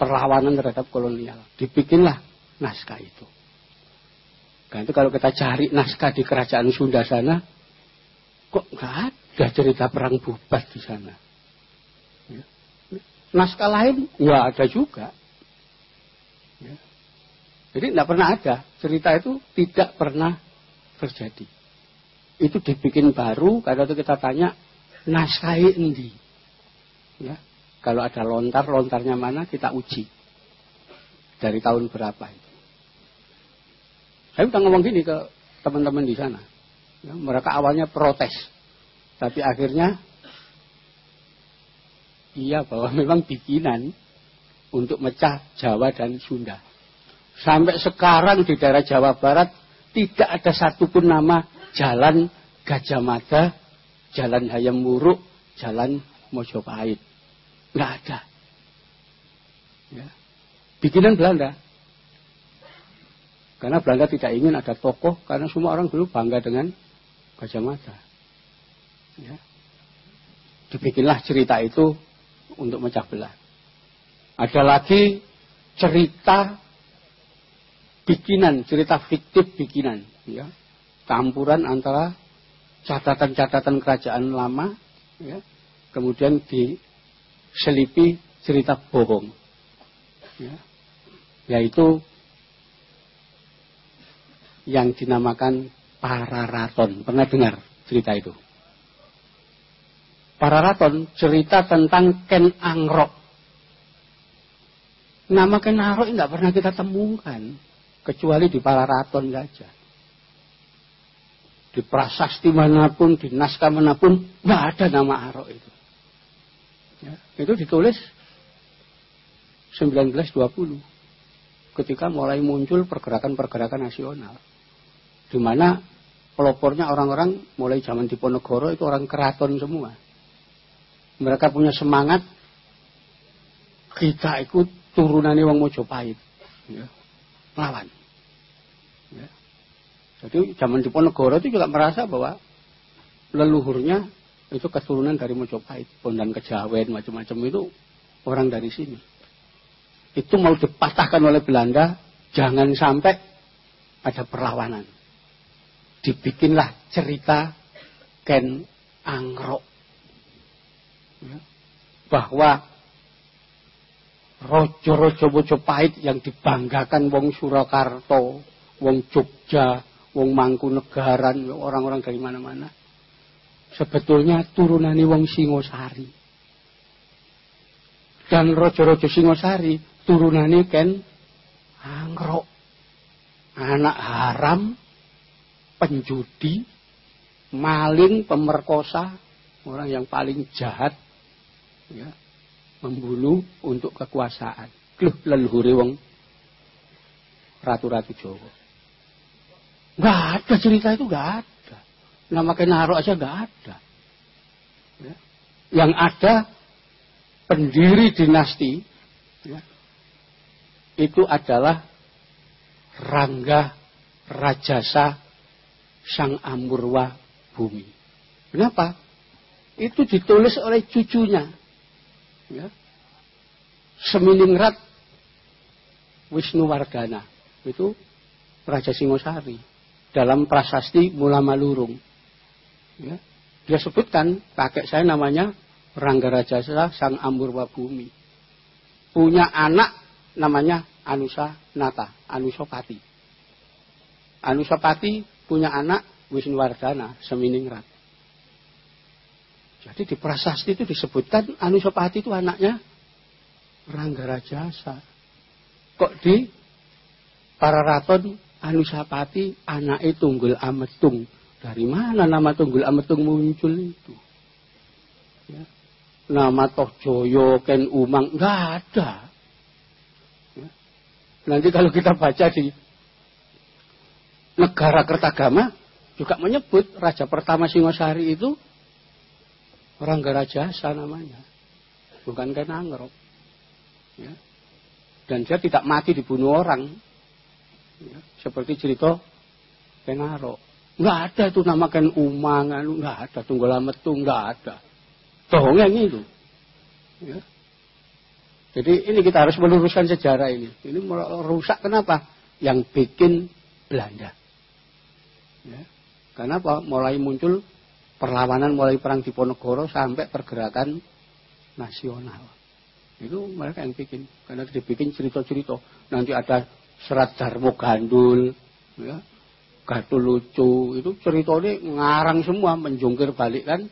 perlawanan terhadap kolonial. Dibikinlah naskah itu. Nah itu kalau kita cari naskah di kerajaan Sunda sana, kok nggak ada cerita perang bubat di sana. Ya. Naskah lain nggak ada juga. Ya. Jadi tidak pernah ada cerita itu tidak pernah terjadi. Itu dibikin baru, kalau itu kita tanya, naskah ini. Ya, kalau ada lontar, lontarnya mana kita uji. Dari tahun berapa itu. Saya udah ngomong gini ke teman-teman di sana. Ya, mereka awalnya protes. Tapi akhirnya iya bahwa memang bikinan untuk mecah Jawa dan Sunda. Sampai sekarang di daerah Jawa Barat tidak ada satupun nama jalan Gajah Mada, jalan Hayam Muruk, jalan Mojopahit. Nggak ada. Ya. Bikinan Belanda. Karena Belanda tidak ingin ada tokoh, karena semua orang dulu bangga dengan Gajah Mada. Ya. Dibikinlah cerita itu untuk mecah belah. Ada lagi cerita bikinan, cerita fiktif bikinan, ya. Campuran antara catatan-catatan kerajaan lama, ya, kemudian diselipi cerita bohong, ya, yaitu yang dinamakan Pararaton. Pernah dengar cerita itu? Pararaton cerita tentang Ken Angrok. Nama Ken Angrok tidak pernah kita temukan kecuali di Pararaton saja. Di prasasti mana pun, di naskah mana pun, nggak ada nama Arok itu. Ya, itu ditulis 1920 ketika mulai muncul pergerakan-pergerakan nasional di mana pelopornya orang-orang mulai zaman Diponegoro itu orang keraton semua mereka punya semangat kita ikut turunannya wong Mojopahit ya, lawan Ya. Jadi zaman Diponegoro itu juga merasa bahwa leluhurnya itu keturunan dari Mojopahit, Bondan Kejawen, macam-macam itu orang dari sini. Itu mau dipatahkan oleh Belanda, jangan sampai ada perlawanan. Dibikinlah cerita Ken Angro. Bahwa rojo-rojo Mojopahit yang dibanggakan Wong Surakarta, wong Jogja, wong Mangkunegaran, orang-orang dari mana-mana. Sebetulnya turunani wong Singosari. Dan rojo-rojo Singosari turunani Ken Angro. Anak haram, penjudi, maling, pemerkosa, orang yang paling jahat, ya, membunuh untuk kekuasaan. Kluh leluhuri wong ratu-ratu Jawa. Nggak ada cerita itu nggak ada. Nama Kenaro aja nggak ada. Ya. Yang ada pendiri dinasti ya, itu adalah Rangga Rajasa Sang Amurwa Bumi. Kenapa? Itu ditulis oleh cucunya. Ya. Seminingrat Wisnuwardana. Itu Raja Singosari dalam prasasti Mula Malurung. Ya. Dia sebutkan kakek saya namanya Rangga Rajasa Sang Amurwa Bumi. Punya anak namanya Anusa Nata, Anusopati. Anusopati punya anak Wisnuwardana Seminingrat. Jadi di prasasti itu disebutkan Anusapati itu anaknya Rangga Rajasa. Kok di para raton Anusapati anaknya Tunggul Ametung. Dari mana nama Tunggul Ametung muncul itu? Ya. Nama Tohjoyo, Ken Umang, nggak ada. Ya. Nanti kalau kita baca di negara Kertagama juga menyebut raja pertama Singosari itu Rangga Rajasa namanya. Bukan Ken Angrok. Ya. Dan dia tidak mati dibunuh orang. Ya. Seperti cerita Kenaro. Nggak ada itu nama Ken Umang, nggak ada. Tunggul Metu, nggak ada. Dongeng itu. Ya. Jadi ini kita harus meluruskan sejarah ini. Ini rusak kenapa? Yang bikin Belanda. Ya. Kenapa? Mulai muncul perlawanan mulai perang Diponegoro sampai pergerakan nasional. Itu mereka yang bikin. Karena dibikin cerita-cerita. Nanti ada serat Darmo Gandul, ya, Gatul lucu. Itu cerita ini ngarang semua, menjungkir balik kan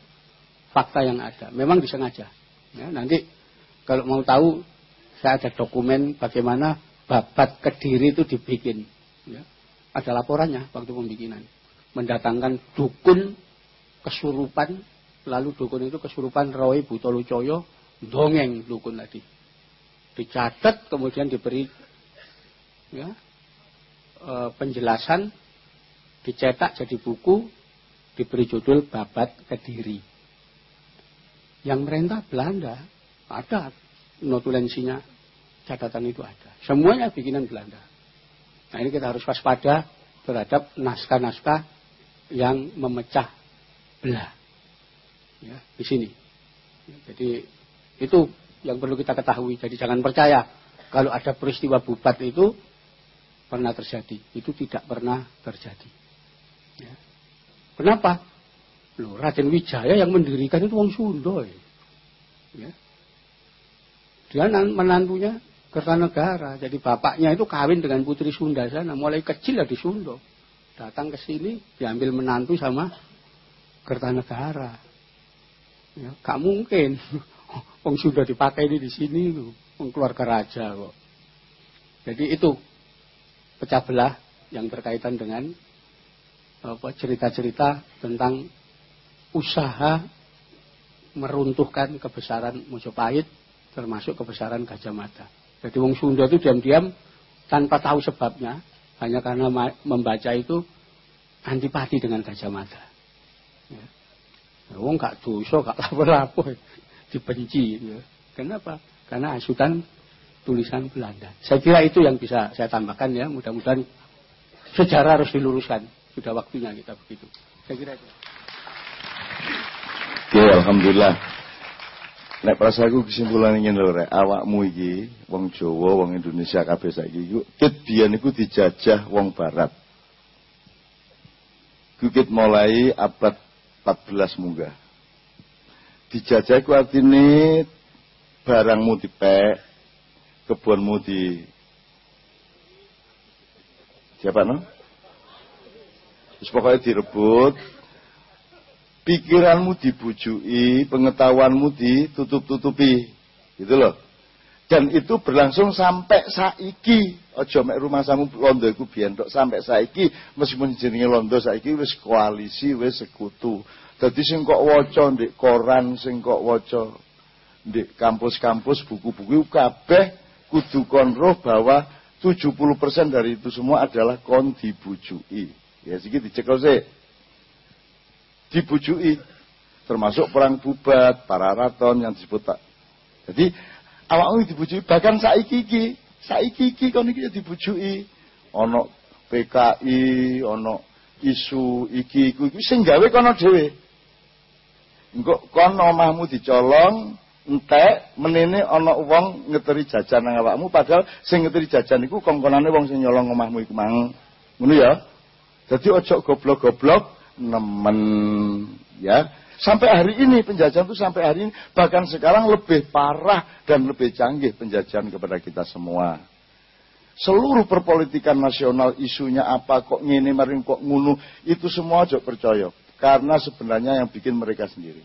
fakta yang ada. Memang disengaja. Ya, nanti kalau mau tahu, saya ada dokumen bagaimana babat kediri itu dibikin. Ya. Ada laporannya waktu pembikinan. Mendatangkan dukun kesurupan lalu dukun itu kesurupan Roy Butolucoyo dongeng dukun tadi. Dicatat kemudian diberi ya, e, penjelasan dicetak jadi buku diberi judul Babat Kediri. Yang merintah Belanda ada notulensinya catatan itu ada. Semuanya bikinan Belanda. Nah ini kita harus waspada terhadap naskah-naskah yang memecah belah. Ya, di sini. Jadi itu yang perlu kita ketahui. Jadi jangan percaya kalau ada peristiwa bubat itu pernah terjadi. Itu tidak pernah terjadi. Ya. Kenapa? Loh, Raden Wijaya yang mendirikan itu wong Sunda. Ya. Dia menantunya Kertanegara. Jadi bapaknya itu kawin dengan putri Sunda sana. Mulai kecil ya di Sunda. Datang ke sini diambil menantu sama Kertanegara. Ya, gak mungkin. Wong sudah dipakai ini di sini loh. Wong keluarga raja kok. Jadi itu pecah belah yang berkaitan dengan apa cerita-cerita tentang usaha meruntuhkan kebesaran Mojopahit termasuk kebesaran Gajah Mada. Jadi Wong Sunda itu diam-diam tanpa tahu sebabnya hanya karena membaca itu antipati dengan Gajah Mada. Ya. Wong gak dosa, gak lapo-lapo dibenci. Ya. Kenapa? Karena hasutan tulisan Belanda. Saya kira itu yang bisa saya tambahkan ya. Mudah-mudahan sejarah harus diluruskan. Sudah waktunya kita begitu. Saya kira itu. Oke, alhamdulillah. Nek prasaku kesimpulan ingin lho rek, awakmu iki wong Jawa, wong Indonesia kabeh saiki iku kit biyen iku dijajah wong barat. Kukit mulai abad 14 munggah. Dijajah ku artine barangmu dipek, kebunmu di siapa no? Terus pokoknya direbut, pikiranmu dibujui, pengetahuanmu ditutup-tutupi. Gitu loh. Dan itu berlangsung sampai saiki. Ojo mek rumah samu londo iku biyen tok sampai saiki meskipun jenenge londo saiki wis koalisi, wis sekutu. Dadi sing kok waca ndek koran, sing kok waca ndek kampus-kampus buku-buku kabeh kudu kon roh bahwa 70% dari itu semua adalah kon dibujui. Ya siki dicekel sih. Dibujui termasuk perang bubat, para raton yang disebut tak. Jadi awakmu dibujuki bahkan saiki iki saiki iki kon iki ya dibujuki. PKI ana isu iki iku iki sing gawe kono dhewe. Engko kon omahmu dicolong entek menene ana wong ngeteri jajan nang awakmu padahal sing ngeteri jajan iku kongkonane wong sing nyolong omahmu iku mang. Ngono ya? Dadi ojo goblok-goblok nemen ya Sampai hari ini penjajahan itu sampai hari ini. Bahkan sekarang lebih parah dan lebih canggih penjajahan kepada kita semua. seluruh perpolitikan nasional isunya apa kok ngene maring kok ngunu itu semua aja percaya. Karena sebenarnya yang bikin mereka sendiri.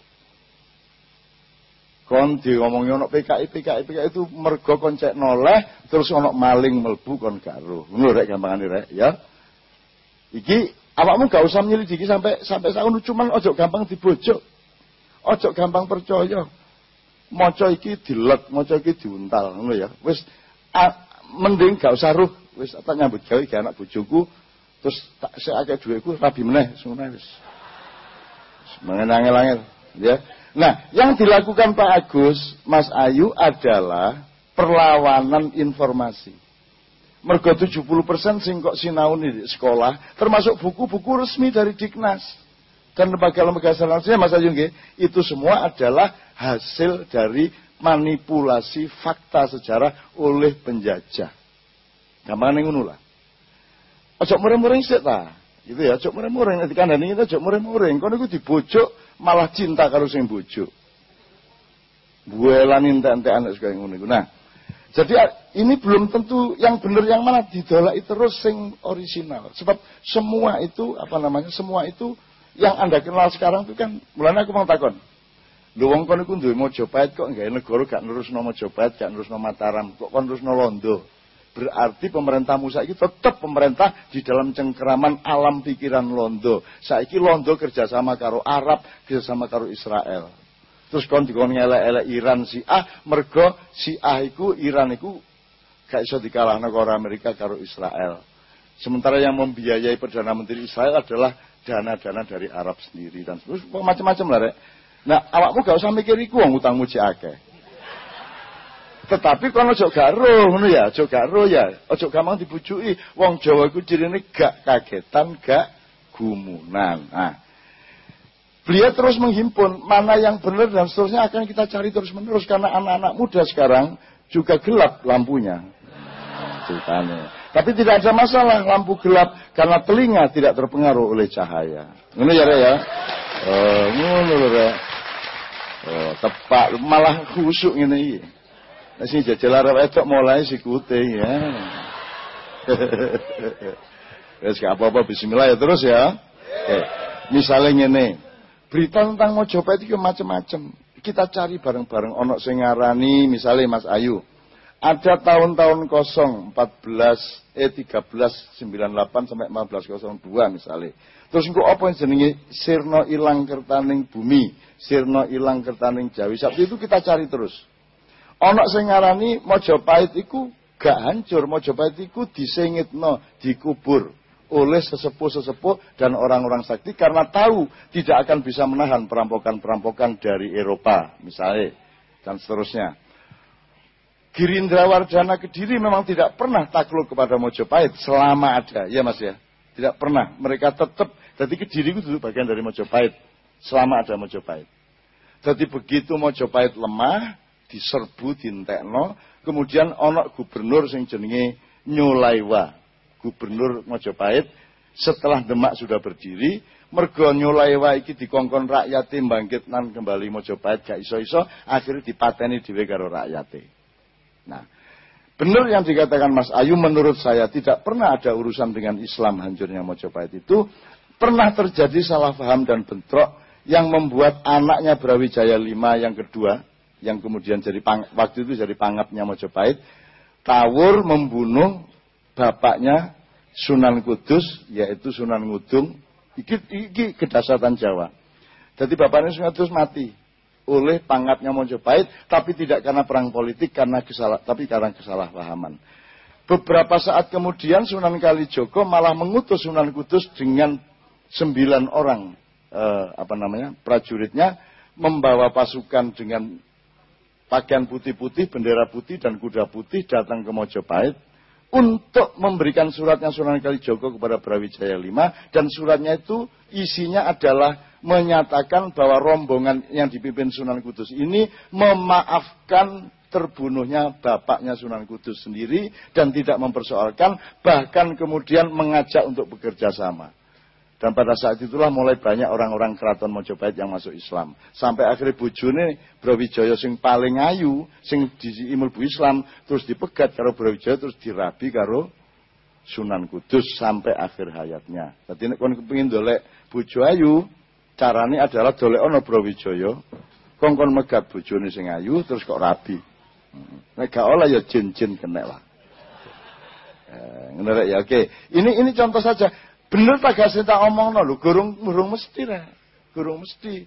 Kon diomongin ono PKI PKI PKI itu mergo kon cek noleh terus ono maling melbu kon karo ngono rek gampangane rek ya. Iki awakmu gak usah nyelidiki sampai sampai sakno cuman ojo gampang dibojok ojo gampang percaya. Maca iki dilek maca iki diuntal ngono ya. Wis mending gak usah ruh. Wis tak nyambut gawe ge anak bojoku. Terus tak sik akeh rabi meneh. Ngono wis. Mengenang-angel ya. Nah yang dilakukan Pak Agus Mas Ayu adalah perlawanan informasi mergo 70% sing kok sinau di sekolah termasuk buku-buku resmi dari Diknas dan lembaga-lembaga selanjutnya Mas Ayu itu semua adalah hasil dari manipulasi fakta sejarah oleh penjajah. Gampang ngono lah. Ojo mureng-mureng sik ta. Gitu ya, ojo mureng-mureng nanti kandhani kita ojo mureng-mureng. Kono iku dibojok malah cinta karo sing bojo. Buelan entek-entekan kaya ngono iku. Nah, jadi ini belum tentu yang benar yang mana didolaki terus sing original. Sebab semua itu apa namanya? Semua itu yang Anda kenal sekarang itu kan mulanya aku mau takon. Lho wong kono iku duwe Mojopahit kok nggak negara gak nerusno Mojopahit, gak nerusno Mataram, kok kon nerusno Londo. Berarti pemerintah Musa itu tetap pemerintah di dalam cengkeraman alam pikiran Londo. Saiki Londo kerjasama karo Arab, kerjasama karo Israel. Terus kon dikon ngelek-elek Iran si A, mergo si iku Iran iku gak iso dikalahno karo Amerika karo Israel. Sementara yang membiayai Perdana Menteri Israel adalah dana-dana dari Arab sendiri dan terus macam-macam lah rek. Nah, awakmu gak usah mikir iku wong utangmu cek akeh. Tetapi kalau ojo gak roh ya, ojo gak ya, ojo gampang dibujuki. Wong Jawa iku cirine gak kagetan, gak gumunan. Nah, Beliau terus menghimpun mana yang benar dan seterusnya akan kita cari terus menerus karena anak-anak muda sekarang juga gelap lampunya. Ceritanya. Tapi tidak ada masalah lampu gelap karena telinga tidak terpengaruh oleh cahaya. Ini ya, ya. Lho, Oh, tepak malah khusuk iki. Nek sing jajal arep edok mulai sikute ya. Wes apa-apa bismillah ya terus ya. Misalnya ngene. Berita tentang Mojopahit itu macam-macam. Kita cari bareng-bareng ono sing ngarani misalnya Mas Ayu. Ada tahun-tahun kosong 14 eh 1398 sampai 1402 misalnya. Terus engko apa yang jenenge sirna ilang kertaning bumi, sirna ilang kertaning Jawi. Sabtu itu kita cari terus. Ana sing ngarani Majapahit iku gak hancur, Majapahit iku disengitno, dikubur oleh sesepuh-sesepuh dan orang-orang sakti karena tahu tidak akan bisa menahan perampokan-perampokan dari Eropa misalnya dan seterusnya. Girindra Wardana Kediri memang tidak pernah takluk kepada Mojopahit selama ada, ya Mas ya. Tidak pernah. Mereka tetap jadi Kediri itu bagian dari Mojopahit. Selama ada Mojopahit. Jadi begitu Mojopahit lemah, diserbu, dintekno, kemudian onok gubernur sing jenenge Nyulaiwa. Gubernur Mojopahit setelah Demak sudah berdiri, mergo Nyulaiwa iki dikongkon rakyat bangkit nan kembali Mojopahit gak iso-iso, akhirnya dipateni dhewe karo rakyate. Nah, Benar yang dikatakan Mas Ayu menurut saya tidak pernah ada urusan dengan Islam hancurnya Mojopahit itu pernah terjadi salah paham dan bentrok yang membuat anaknya Brawijaya V yang kedua, yang kemudian jadi pang, waktu itu jadi pangapnya Mojopahit, tawur membunuh bapaknya Sunan Kudus, yaitu Sunan Ngudung, iki, iki kedasatan Jawa. Jadi bapaknya Sunan Kudus mati oleh pangapnya Mojopahit, tapi tidak karena perang politik, karena kesalah, tapi karena kesalahpahaman. Beberapa saat kemudian Sunan Kalijogo malah mengutus Sunan Kudus dengan sembilan orang eh, apa namanya prajuritnya membawa pasukan dengan pakaian putih-putih, bendera putih dan kuda putih datang ke Mojopahit untuk memberikan suratnya Sunan Kalijogo kepada Brawijaya V dan suratnya itu isinya adalah menyatakan bahwa rombongan yang dipimpin Sunan Kudus ini memaafkan terbunuhnya bapaknya Sunan Kudus sendiri dan tidak mempersoalkan bahkan kemudian mengajak untuk bekerja sama. Dan pada saat itulah mulai banyak orang-orang keraton Mojopahit yang masuk Islam. Sampai akhirnya bojone Brawijaya sing paling ayu, sing diimul bu Islam, terus dipegat karo Brawijaya, terus dirabi karo Sunan Kudus sampai akhir hayatnya. Jadi nek kon kepengin dolek bojo ayu, carane adalah dolek ana Brawijaya, kongkon megat bojone sing ayu terus kok rabi. Nek gak oleh ya jin-jin kena lah. Eh, ya oke. Ini ini contoh saja. Bener tak gak tak omong no, gurung gurung mesti lah. Gurung mesti.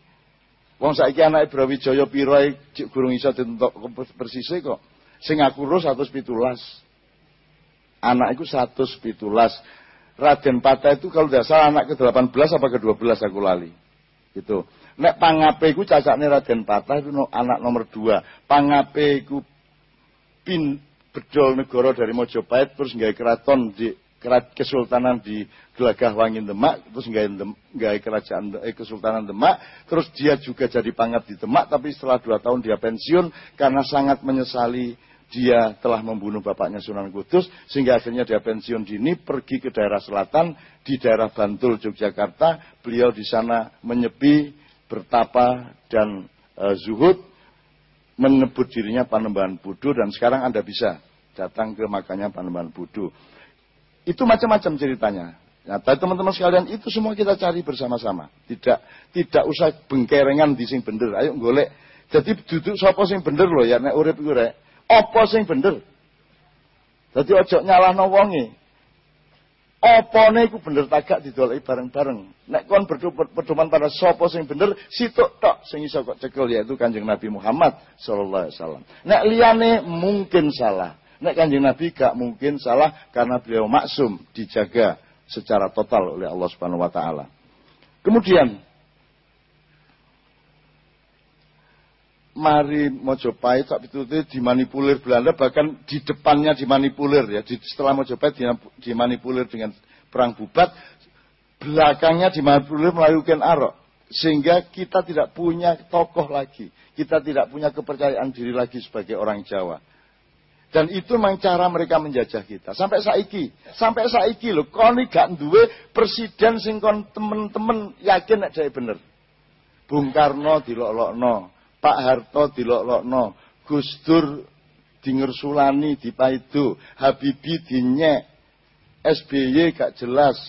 Wong saiki anak Brawijaya pira gurung iso ditentok persisnya kok. Sing aku urus 117. Anak itu 117. Raden Pata itu kalau tidak salah anak ke-18 apa ke-12 aku lali. Gitu. Nek pangape iku cacakne Raden Patah itu anak nomor dua. Pangape iku pin bedol negara dari Mojopahit terus nggak keraton di kesultanan di Gelagah Wangi Demak terus nggak kerajaan eh, kesultanan Demak terus dia juga jadi pangat di Demak tapi setelah dua tahun dia pensiun karena sangat menyesali dia telah membunuh bapaknya Sunan Kudus sehingga akhirnya dia pensiun dini pergi ke daerah selatan di daerah Bantul Yogyakarta beliau di sana menyepi bertapa dan e, zuhud menyebut dirinya Panembahan Budu dan sekarang Anda bisa datang ke makanya Panembahan Budu. Itu macam-macam ceritanya. Nah, teman-teman sekalian itu semua kita cari bersama-sama. Tidak tidak usah bengkerengan di sing bener. Ayo golek. Jadi duduk sapa sing bener loh ya nek urip iku rek. Apa sing bener? Jadi ojo nyalahno wonge. Opone iku bener tagak didoleki bareng-bareng. Nek kon berdoman pada sapa sing bener, situk tok sing iso kok cekel yaitu Kanjeng Nabi Muhammad sallallahu alaihi wasallam. Nek liyane mungkin salah. Nek Kanjeng Nabi gak mungkin salah karena beliau maksum, dijaga secara total oleh Allah Subhanahu wa taala. Kemudian mari Mojopahit saat itu dimanipulir Belanda bahkan di depannya dimanipulir ya. Di, setelah Mojopahit dimanipulir dengan perang bubat belakangnya dimanipulir melalui Arok. Sehingga kita tidak punya tokoh lagi. Kita tidak punya kepercayaan diri lagi sebagai orang Jawa dan itu memang cara mereka menjajah kita sampai saiki sampai saiki loh koni gak duwe presiden sing kon temen-temen yakin nek bener Bung Karno dilok-lokno Pak Harto dilok-lokno, Gus Dur dingersulani dipaido, Habibi dinyek, SBY gak jelas.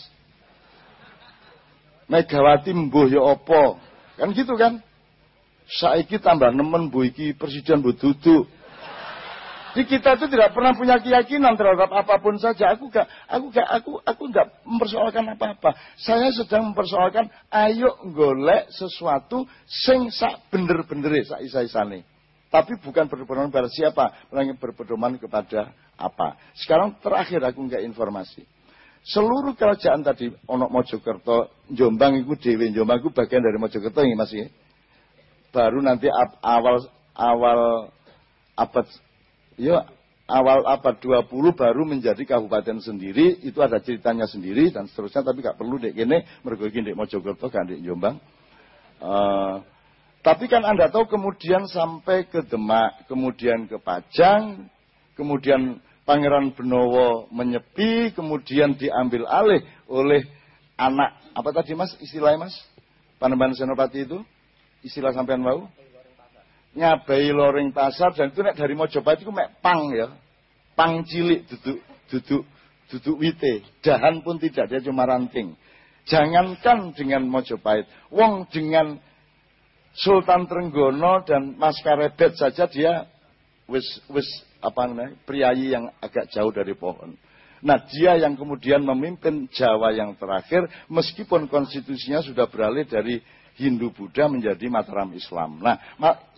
Megawati mbuh ya apa? Kan gitu kan? Saiki tambah nemen mbuh iki presiden mbuh duduk. Di kita itu tidak pernah punya keyakinan terhadap apa pun saja. Aku gak, aku gak, aku, aku gak mempersoalkan apa-apa. Saya sedang mempersoalkan, ayo golek sesuatu sing sak bener-bener sak isa-isane. Tapi bukan berpedoman pada siapa, melainkan berpedoman kepada apa. Sekarang terakhir aku nggak informasi. Seluruh kerajaan tadi, Onok Mojokerto, Jombang itu Dewi, Jombang itu bagian dari Mojokerto ini masih. Baru nanti awal awal abad ya awal abad 20 baru menjadi kabupaten sendiri, itu ada ceritanya sendiri dan seterusnya tapi gak perlu dek gini mergo iki ndek Mojokerto kan dek Jombang. Uh, tapi kan Anda tahu kemudian sampai ke Demak, kemudian ke Pajang, kemudian Pangeran Benowo menyepi, kemudian diambil alih oleh anak apa tadi Mas istilahnya Mas? Panembahan Senopati itu? Istilah sampean mau? Nyabai loring pasar dan itu nek dari Mojopahit itu mek pang ya. Pang cilik duduk duduk duduk wite, dahan pun tidak dia cuma ranting. Jangankan dengan Mojopahit, wong dengan Sultan Trenggono dan Mas Karebet saja dia wis wis apa namanya priayi yang agak jauh dari pohon. Nah dia yang kemudian memimpin Jawa yang terakhir meskipun konstitusinya sudah beralih dari Hindu Buddha menjadi Mataram Islam. Nah,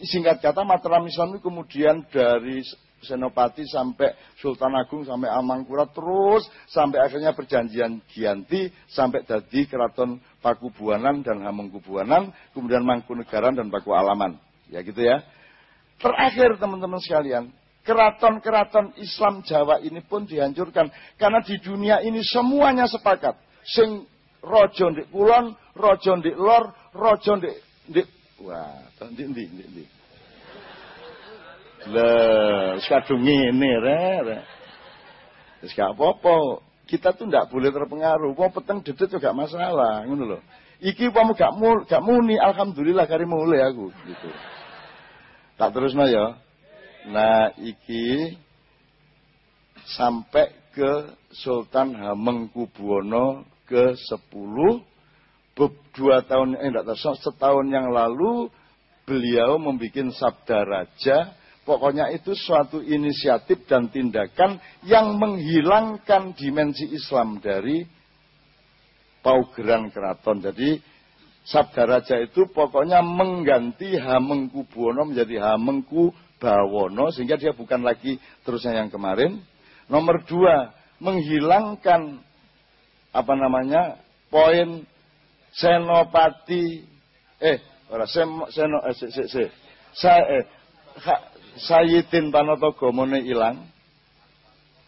singkat kata Mataram Islam itu kemudian dari Senopati sampai Sultan Agung sampai Amangkurat terus sampai akhirnya perjanjian Gianti sampai jadi Keraton Pakubuanan dan Hamengkubuanan, kemudian Mangkunegaran dan Paku Alaman. Ya gitu ya. Terakhir teman-teman sekalian, keraton-keraton Islam Jawa ini pun dihancurkan karena di dunia ini semuanya sepakat sing rojo ndik kulon, rojo ndik lor, rojo ndik ndik wah, ndik ndik ndik ndik. Lah, kadung ngene re. Wis gak apa-apa. kita tuh tidak boleh terpengaruh. Mau peteng dedet juga masalah, ngono loh. Iki umpama gak mul, gak muni, alhamdulillah kari mulai aku gitu. Tak terus ya. Nah, iki sampai ke Sultan Hamengkubuwono ke 10 dua tahun eh enggak tahu setahun yang lalu beliau membuat sabda raja pokoknya itu suatu inisiatif dan tindakan yang menghilangkan dimensi Islam dari paugeran keraton. Jadi Sabda Raja itu pokoknya mengganti Hamengku Buwono menjadi Hamengku Bawono sehingga dia bukan lagi terusnya yang kemarin. Nomor dua, menghilangkan apa namanya poin senopati eh ora seno eh, se, se, se, saya eh, Sayyidin Panotogomone ilang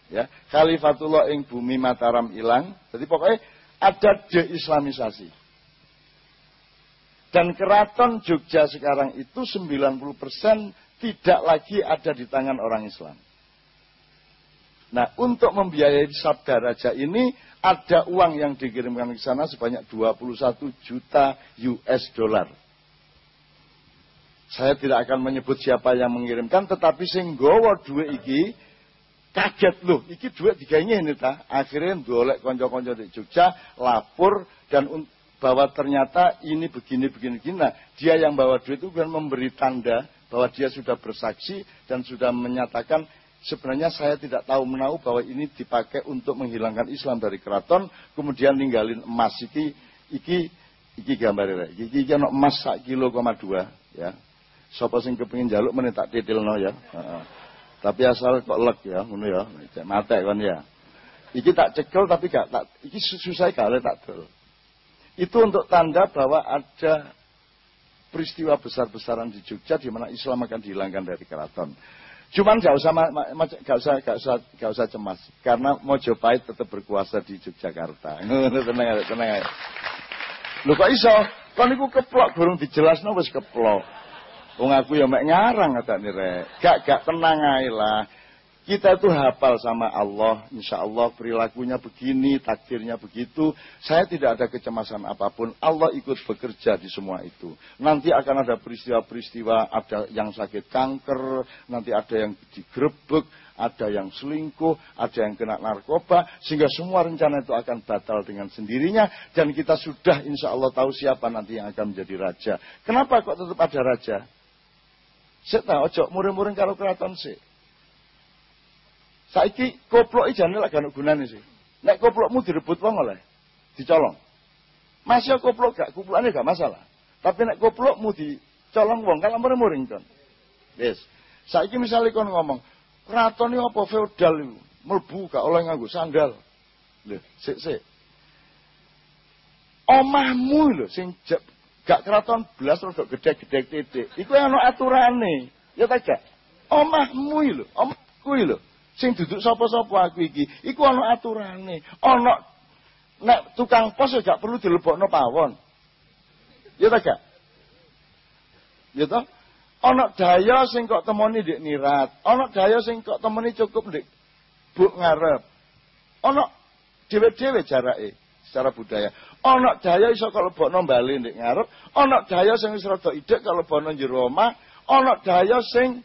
ya Khalifatullah ing bumi Mataram ilang jadi pokoknya ada deislamisasi. Dan keraton Jogja sekarang itu 90% tidak lagi ada di tangan orang Islam. Nah, untuk membiayai sabda raja ini ada uang yang dikirimkan ke sana sebanyak 21 juta US dollar. Saya tidak akan menyebut siapa yang mengirimkan, tetapi sing gowo duit iki kaget loh, iki duit diganya ini ta. Akhirnya dolek konco-konco di Jogja, lapor dan bahwa ternyata ini begini begini begini. Nah, dia yang bawa duit itu kan memberi tanda bahwa dia sudah bersaksi dan sudah menyatakan sebenarnya saya tidak tahu menahu bahwa ini dipakai untuk menghilangkan Islam dari keraton, kemudian ninggalin emas iki iki iki gambar iki iki ono emas sak kilo koma dua ya. Sopo sing kepengin jaluk meneh tak titilno ya. Tapi asal kok lek ya, ngono ya. Cek mate kon ya. Iki tak cekel tapi gak tak iki susah kali tak dol. Itu untuk tanda bahwa ada peristiwa besar-besaran di Jogja di mana Islam akan dihilangkan dari keraton. Cuman gak usah gak usah gak usah gak usah cemas karena Mojopahit tetap berkuasa di Yogyakarta. tenang aja, tenang aja. Lho kok iso? Kon niku keplok burung dijelasno wis keplok. Wong aku ya mek ngarang ngadane rek. Gak gak tenang ae lah. Kita itu hafal sama Allah, insya Allah perilakunya begini, takdirnya begitu. Saya tidak ada kecemasan apa pun. Allah ikut bekerja di semua itu. Nanti akan ada peristiwa-peristiwa, ada yang sakit kanker, nanti ada yang digrebek, ada yang selingkuh, ada yang kena narkoba, sehingga semua rencana itu akan batal dengan sendirinya, dan kita sudah insya Allah tahu siapa nanti yang akan menjadi raja. Kenapa kok tetap ada raja? Saya tahu, ojo muring-muring kalau keraton sih. Saiki koplok jane lak gak gunane sih. Nek koplokmu direbut wong oleh dicolong. Masih koplok gak kuplokane gak masalah. Tapi nek koplokmu dicolong wong kalau muring-muring kon. Wis. Saiki misalnya kon ngomong, keraton iki apa feodal iku? Mlebu gak oleh nganggo sandal. Lho, sik sik. Omahmu lho sing gak keraton belas rodok gede-gede titik. Iku ana aturane. Ya ta gak? Omahmu lho, omahku lho. Sing duduk sapa-sapa aku iki, iku ana aturane. Ana nek tukang pos ya gak perlu dilebokno pawon. Ya ta gak? Ya ta? Ana daya sing kok temoni ndek nirat, ana daya sing kok temoni cukup ndek buk ngarep. Ana dhewe-dhewe jarake secara budaya. Ana daya iso kok lebokno bali ndek ngarep, ana daya sing wis rada idek kok lebokno jero omah, ana daya sing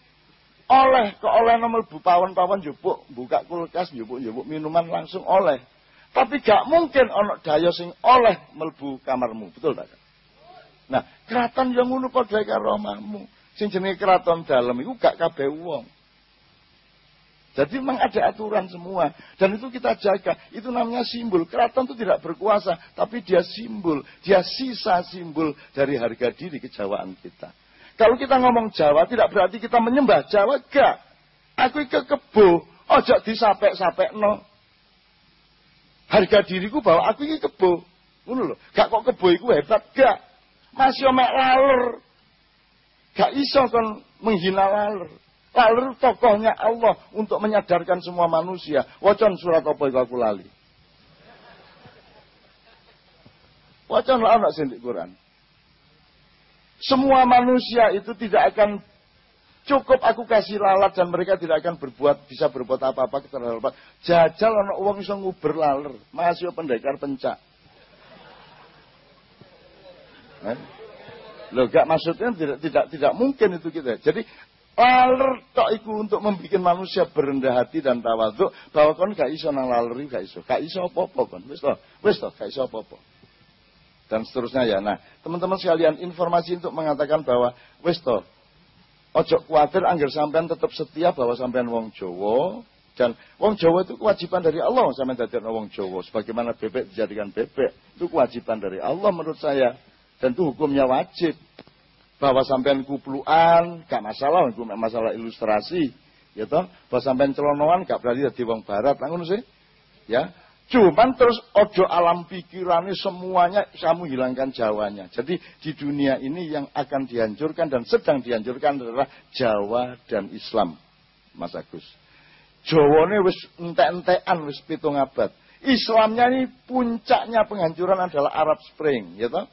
oleh ke oleh nomor pawon-pawon jupuk buka kulkas jupuk-jupuk minuman langsung oleh tapi gak mungkin ono daya sing oleh melbu kamarmu betul tak nah keraton yang ngono padha karo omahmu sing jenenge keraton dalam iku gak kabeh wong jadi memang ada aturan semua. Dan itu kita jaga. Itu namanya simbol. Keraton itu tidak berkuasa. Tapi dia simbol. Dia sisa simbol dari harga diri kejawaan kita. Kalau kita ngomong Jawa tidak berarti kita menyembah Jawa, gak. Aku ke kebo, ojo disapek-sapek no. Harga diriku bahwa aku ini kebo. Ngono lho. Gak kok kebo iku hebat, gak. Masih mek laler. Gak iso kon menghina laler. Laler tokohnya Allah untuk menyadarkan semua manusia. Wacon surat apa itu aku lali. Wacon lah anak sindik Quran. Semua manusia itu tidak akan Cukup aku kasih lalat dan mereka tidak akan berbuat bisa berbuat apa-apa terhadap jajal ana wong iso nguber laler, masih pendekar pencak. Eh? Loh, gak maksudnya tidak tidak tidak mungkin itu kita. Jadi laler tok iku untuk membuat manusia berendah hati dan tawaduk bahwa kon gak iso nang laler gak iso. Gak iso apa-apa kon. Wis to, wis to, gak iso apa-apa. Dan seterusnya ya. Nah, teman-teman sekalian, informasi untuk mengatakan bahwa wis to, Ojo khawatir angger sampean tetap setia bahwa sampean wong Jawa dan wong Jawa itu kewajiban dari Allah sampean dadi wong Jawa. Sebagaimana bebek dijadikan bebek itu kewajiban dari Allah menurut saya. Dan itu hukumnya wajib. Bahwa sampean kupluan gak masalah hukum masalah ilustrasi. Ya toh bahwa sampean celonoan gak berarti dadi wong barat. Ngono sih. Ya Cuman terus ojo alam pikirannya semuanya kamu hilangkan Jawanya. Jadi di dunia ini yang akan dihancurkan dan sedang dihancurkan adalah Jawa dan Islam. Mas Agus. Jawane wis entek-entekan wis pitung abad. Islamnya ini puncaknya penghancuran adalah Arab Spring, ya toh?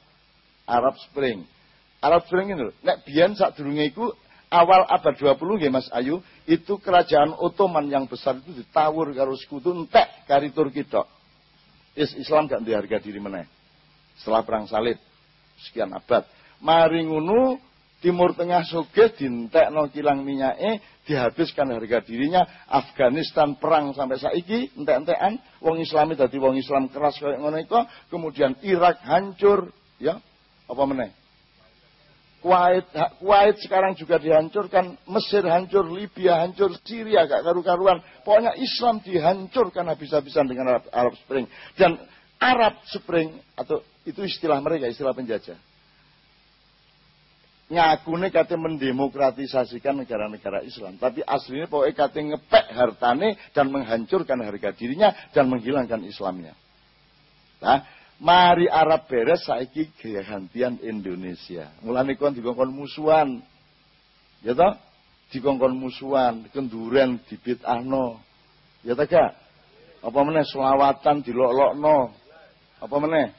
Arab Spring. Arab Spring ini nek biyen sak durunge iku awal abad 20 nggih Mas Ayu, itu kerajaan Ottoman yang besar itu ditawur karo sekutu entek kari Turki tok. Is Islam gak diharga diri meneh. Setelah perang salib sekian abad. Mari ngono Timur Tengah sugih dintekno kilang minyake, dihabiskan harga dirinya. Afghanistan perang sampai saiki entek-entekan, wong Islami dadi wong Islam keras kayak ngono kemudian Irak hancur, ya. Apa meneh? Kuwait, Kuwait sekarang juga dihancurkan, Mesir hancur, Libya hancur, Syria gak karu-karuan. Pokoknya Islam dihancurkan habis-habisan dengan Arab, Arab Spring. Dan Arab Spring, atau itu istilah mereka, istilah penjajah. Ngakune kata mendemokratisasikan negara-negara Islam. Tapi aslinya pokoknya kata ngepek hartane dan menghancurkan harga dirinya dan menghilangkan Islamnya. Nah, Mari Arab beres saiki gantian Indonesia. Mulane kon dikongkon musuhan. Ya toh? Dikongkon musuhan, kenduren dibid'ahno. Ya ta gak? Apa meneh selawatan dilok-lokno. Apa meneh?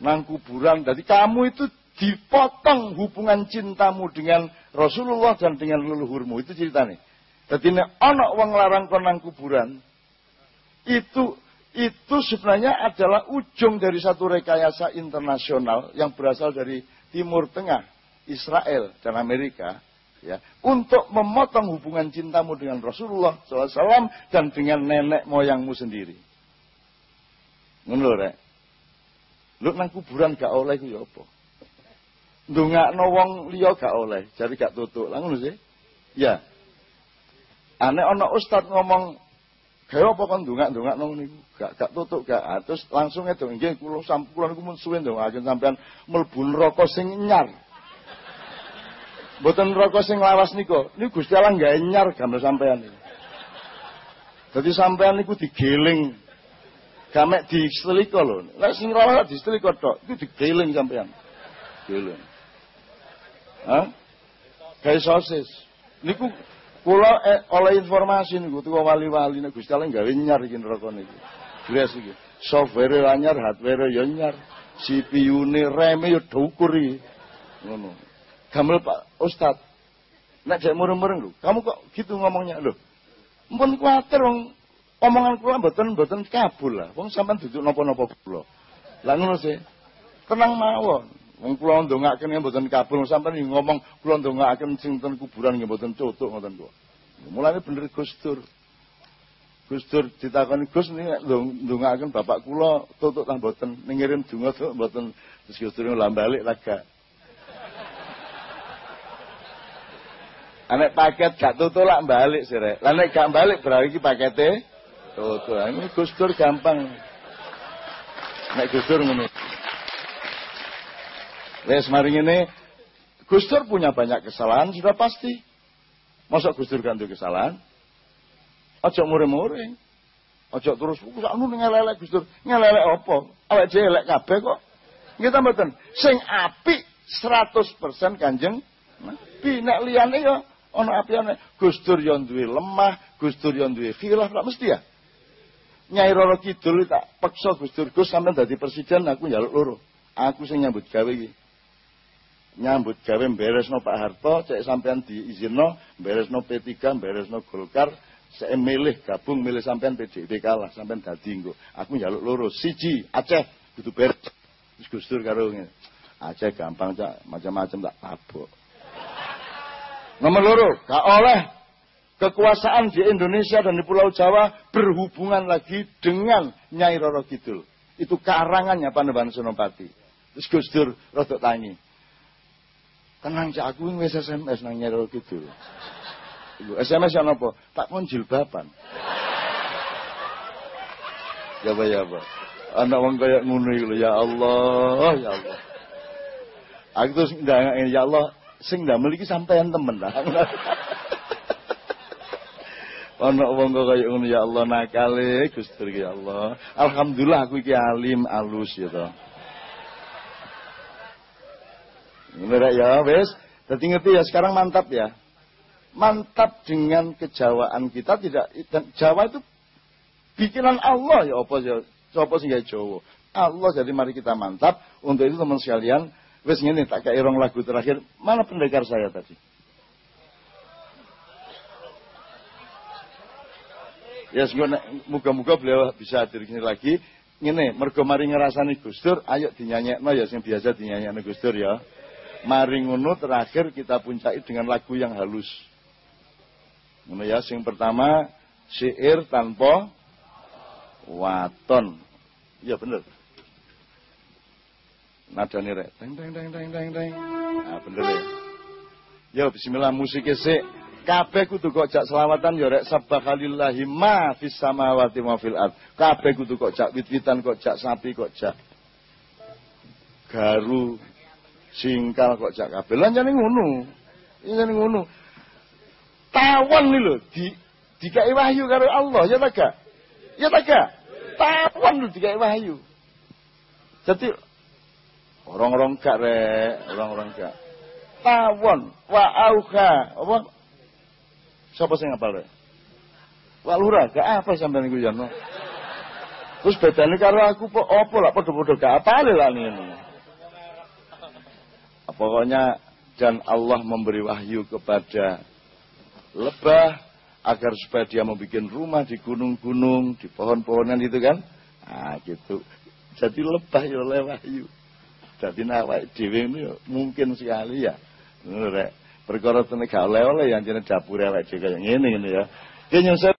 Nang kuburan. Jadi kamu itu dipotong hubungan cintamu dengan Rasulullah dan dengan leluhurmu. Itu ceritanya. Jadi nek ana wong larang kon nang kuburan, itu itu sebenarnya adalah ujung dari satu rekayasa internasional yang berasal dari Timur Tengah, Israel dan Amerika, ya, untuk memotong hubungan cintamu dengan Rasulullah SAW dan dengan nenek moyangmu sendiri. Menurut rek. Lu nang kuburan gak oleh ku apa? Ndongakno wong liya gak oleh, jadi gak tutuk. Lah ngono sih. Ya. Aneh ana ustaz ngomong Gawe apa kon ndongak-ndongak nang niku? Gak gak tutuk gak. Ah, terus langsung itu nggih kula sampun niku mun suwe ndongaken sampean mlebu neraka sing nyar. Mboten neraka sing lawas niku. Niku Gusti Allah gawe nyar gambar sampean niku. Dadi sampean niku digeling. Gamek diseliko lho. Nek sing lawas diseliko tok, iku digeling sampean. Geling. Hah? Kayak sosis. Niku Kula eh, oleh informasi niku tuwa wali-wali nek Gusti Allah gawe nyar iki neraka niku. Gres. Software anyar, hardware ya nyar. CPU-ne, RAM-e ya dhukur iki. Pak Ustad. Nek jek mureng-mureng lho. Kamu kok gitu ngomongnya lho. Mpun kuwatir wong omongan kula mboten kabul lah. Wong sampean duduk napa-napa kula. Lah ngono sih. Tenang mawon. Wong kula ndongaaken mboten kabul sampeyan ngomong kula ndongaaken sing ten kuburan nggih mboten cutuk ngoten kok. Mulane bener Gus Dur. Gus Dur ditakoni Gus niki bapak kula tutuk ta mboten ngirim donga tuh mboten terus Gus Dur lah balik laga. Anek paket gak tutuk lak balik sih rek. Lah nek gak balik berarti pakete tutuk. Ini Gus Dur gampang. Nek Gus Dur. Wes mari ini Gus Dur punya banyak kesalahan sudah pasti. Masa Gus Dur kan kesalahan? Ojo mure-mure. Ojo terus anu ngelelek Gus Dur. Ngelelek apa? Awak dhewe elek kabeh kok. Kita mboten. Sing apik 100% Kanjeng Nabi nek liyane ya ana apiane. Gus Dur yo duwe lemah, Gus Dur yo duwe khilaf, lak mesti ya. Nyai Roro Kidul tak peksa Gus Dur, Gus sampean dadi presiden aku njaluk loro. Aku sing nyambut gawe iki. Nyambut gawe beresno Pak Harto, cek sampean diizinno beresno P3, beresno Golkar, saya milih gabung milih sampean PDIP kalah, sampean dadi engko. Aku njaluk loro, siji Aceh kudu beres. Wis karo Aceh gampang cak, macam-macam tak tabok. Nomor loro, gak oleh kekuasaan di Indonesia dan di Pulau Jawa berhubungan lagi dengan Nyai Roro Kidul. Itu karangannya Panembahan Senopati. Terus Gus Dur rodok tangi. Tenang cak aku wis SMS nang nyero gitu. SMS yang apa? Tak kon jilbaban. Ya apa ya apa. Anak wong kaya ngono iku ya Allah, ya Allah. Aku terus ndak ya Allah sing memiliki sampean temen lah. Ana wong kok kaya ngono ya Allah nakale Gusti ya Allah. Alhamdulillah aku iki alim alus ya toh. Bener ya, wes. Jadi ngerti ya, sekarang mantap ya. Mantap dengan kejawaan kita tidak dan Jawa itu bikinan Allah ya apa ya apa sih Jawa. Allah jadi mari kita mantap. Untuk itu teman sekalian, wes ini tak kayak irong lagu terakhir. Mana pendekar saya tadi? Ya muka-muka beliau bisa hadir sini lagi. Ini mergo mari ngerasani Gustur, ayo no ya sing biasa no Gustur ya. Mari ngono terakhir kita puncai dengan lagu yang halus. Ngono ya, sing pertama syair tanpa waton. Iya bener. Nadane rek. Teng teng teng teng teng teng. Nah, bener ya. Ya bismillah musiknya sik. Kabeh kudu kok jak selawatan ya rek sabahalillahi ma fis samawati wa fil ard. Kabeh kudu kok jak wit-witan kok jak sapi kok jak garu singkal kok jak kabeh. Lah jane ngono. Jane ngono. Tawon nih lho di dikai wahyu karo Allah ya tak gak? Ya tak gak? Tawon lho dikai wahyu. Jadi orang-orang gak rek, orang-orang gak. Tawon wa auha apa? Siapa sing ngapal rek? Wa lurah gak apa sampean iku ya no. Terus bedane karo aku apa lah padha-padha gak apal lah ini. Pokoknya dan Allah memberi wahyu kepada lebah agar supaya dia membuat rumah di gunung-gunung, di pohon-pohonan itu kan. Nah gitu. Jadi lebah ya oleh wahyu. Jadi nawai dewi ini mungkin sekali ya. Perkara tenaga oleh oleh yang jenis dapur elek juga yang ini ini ya. Kayaknya saya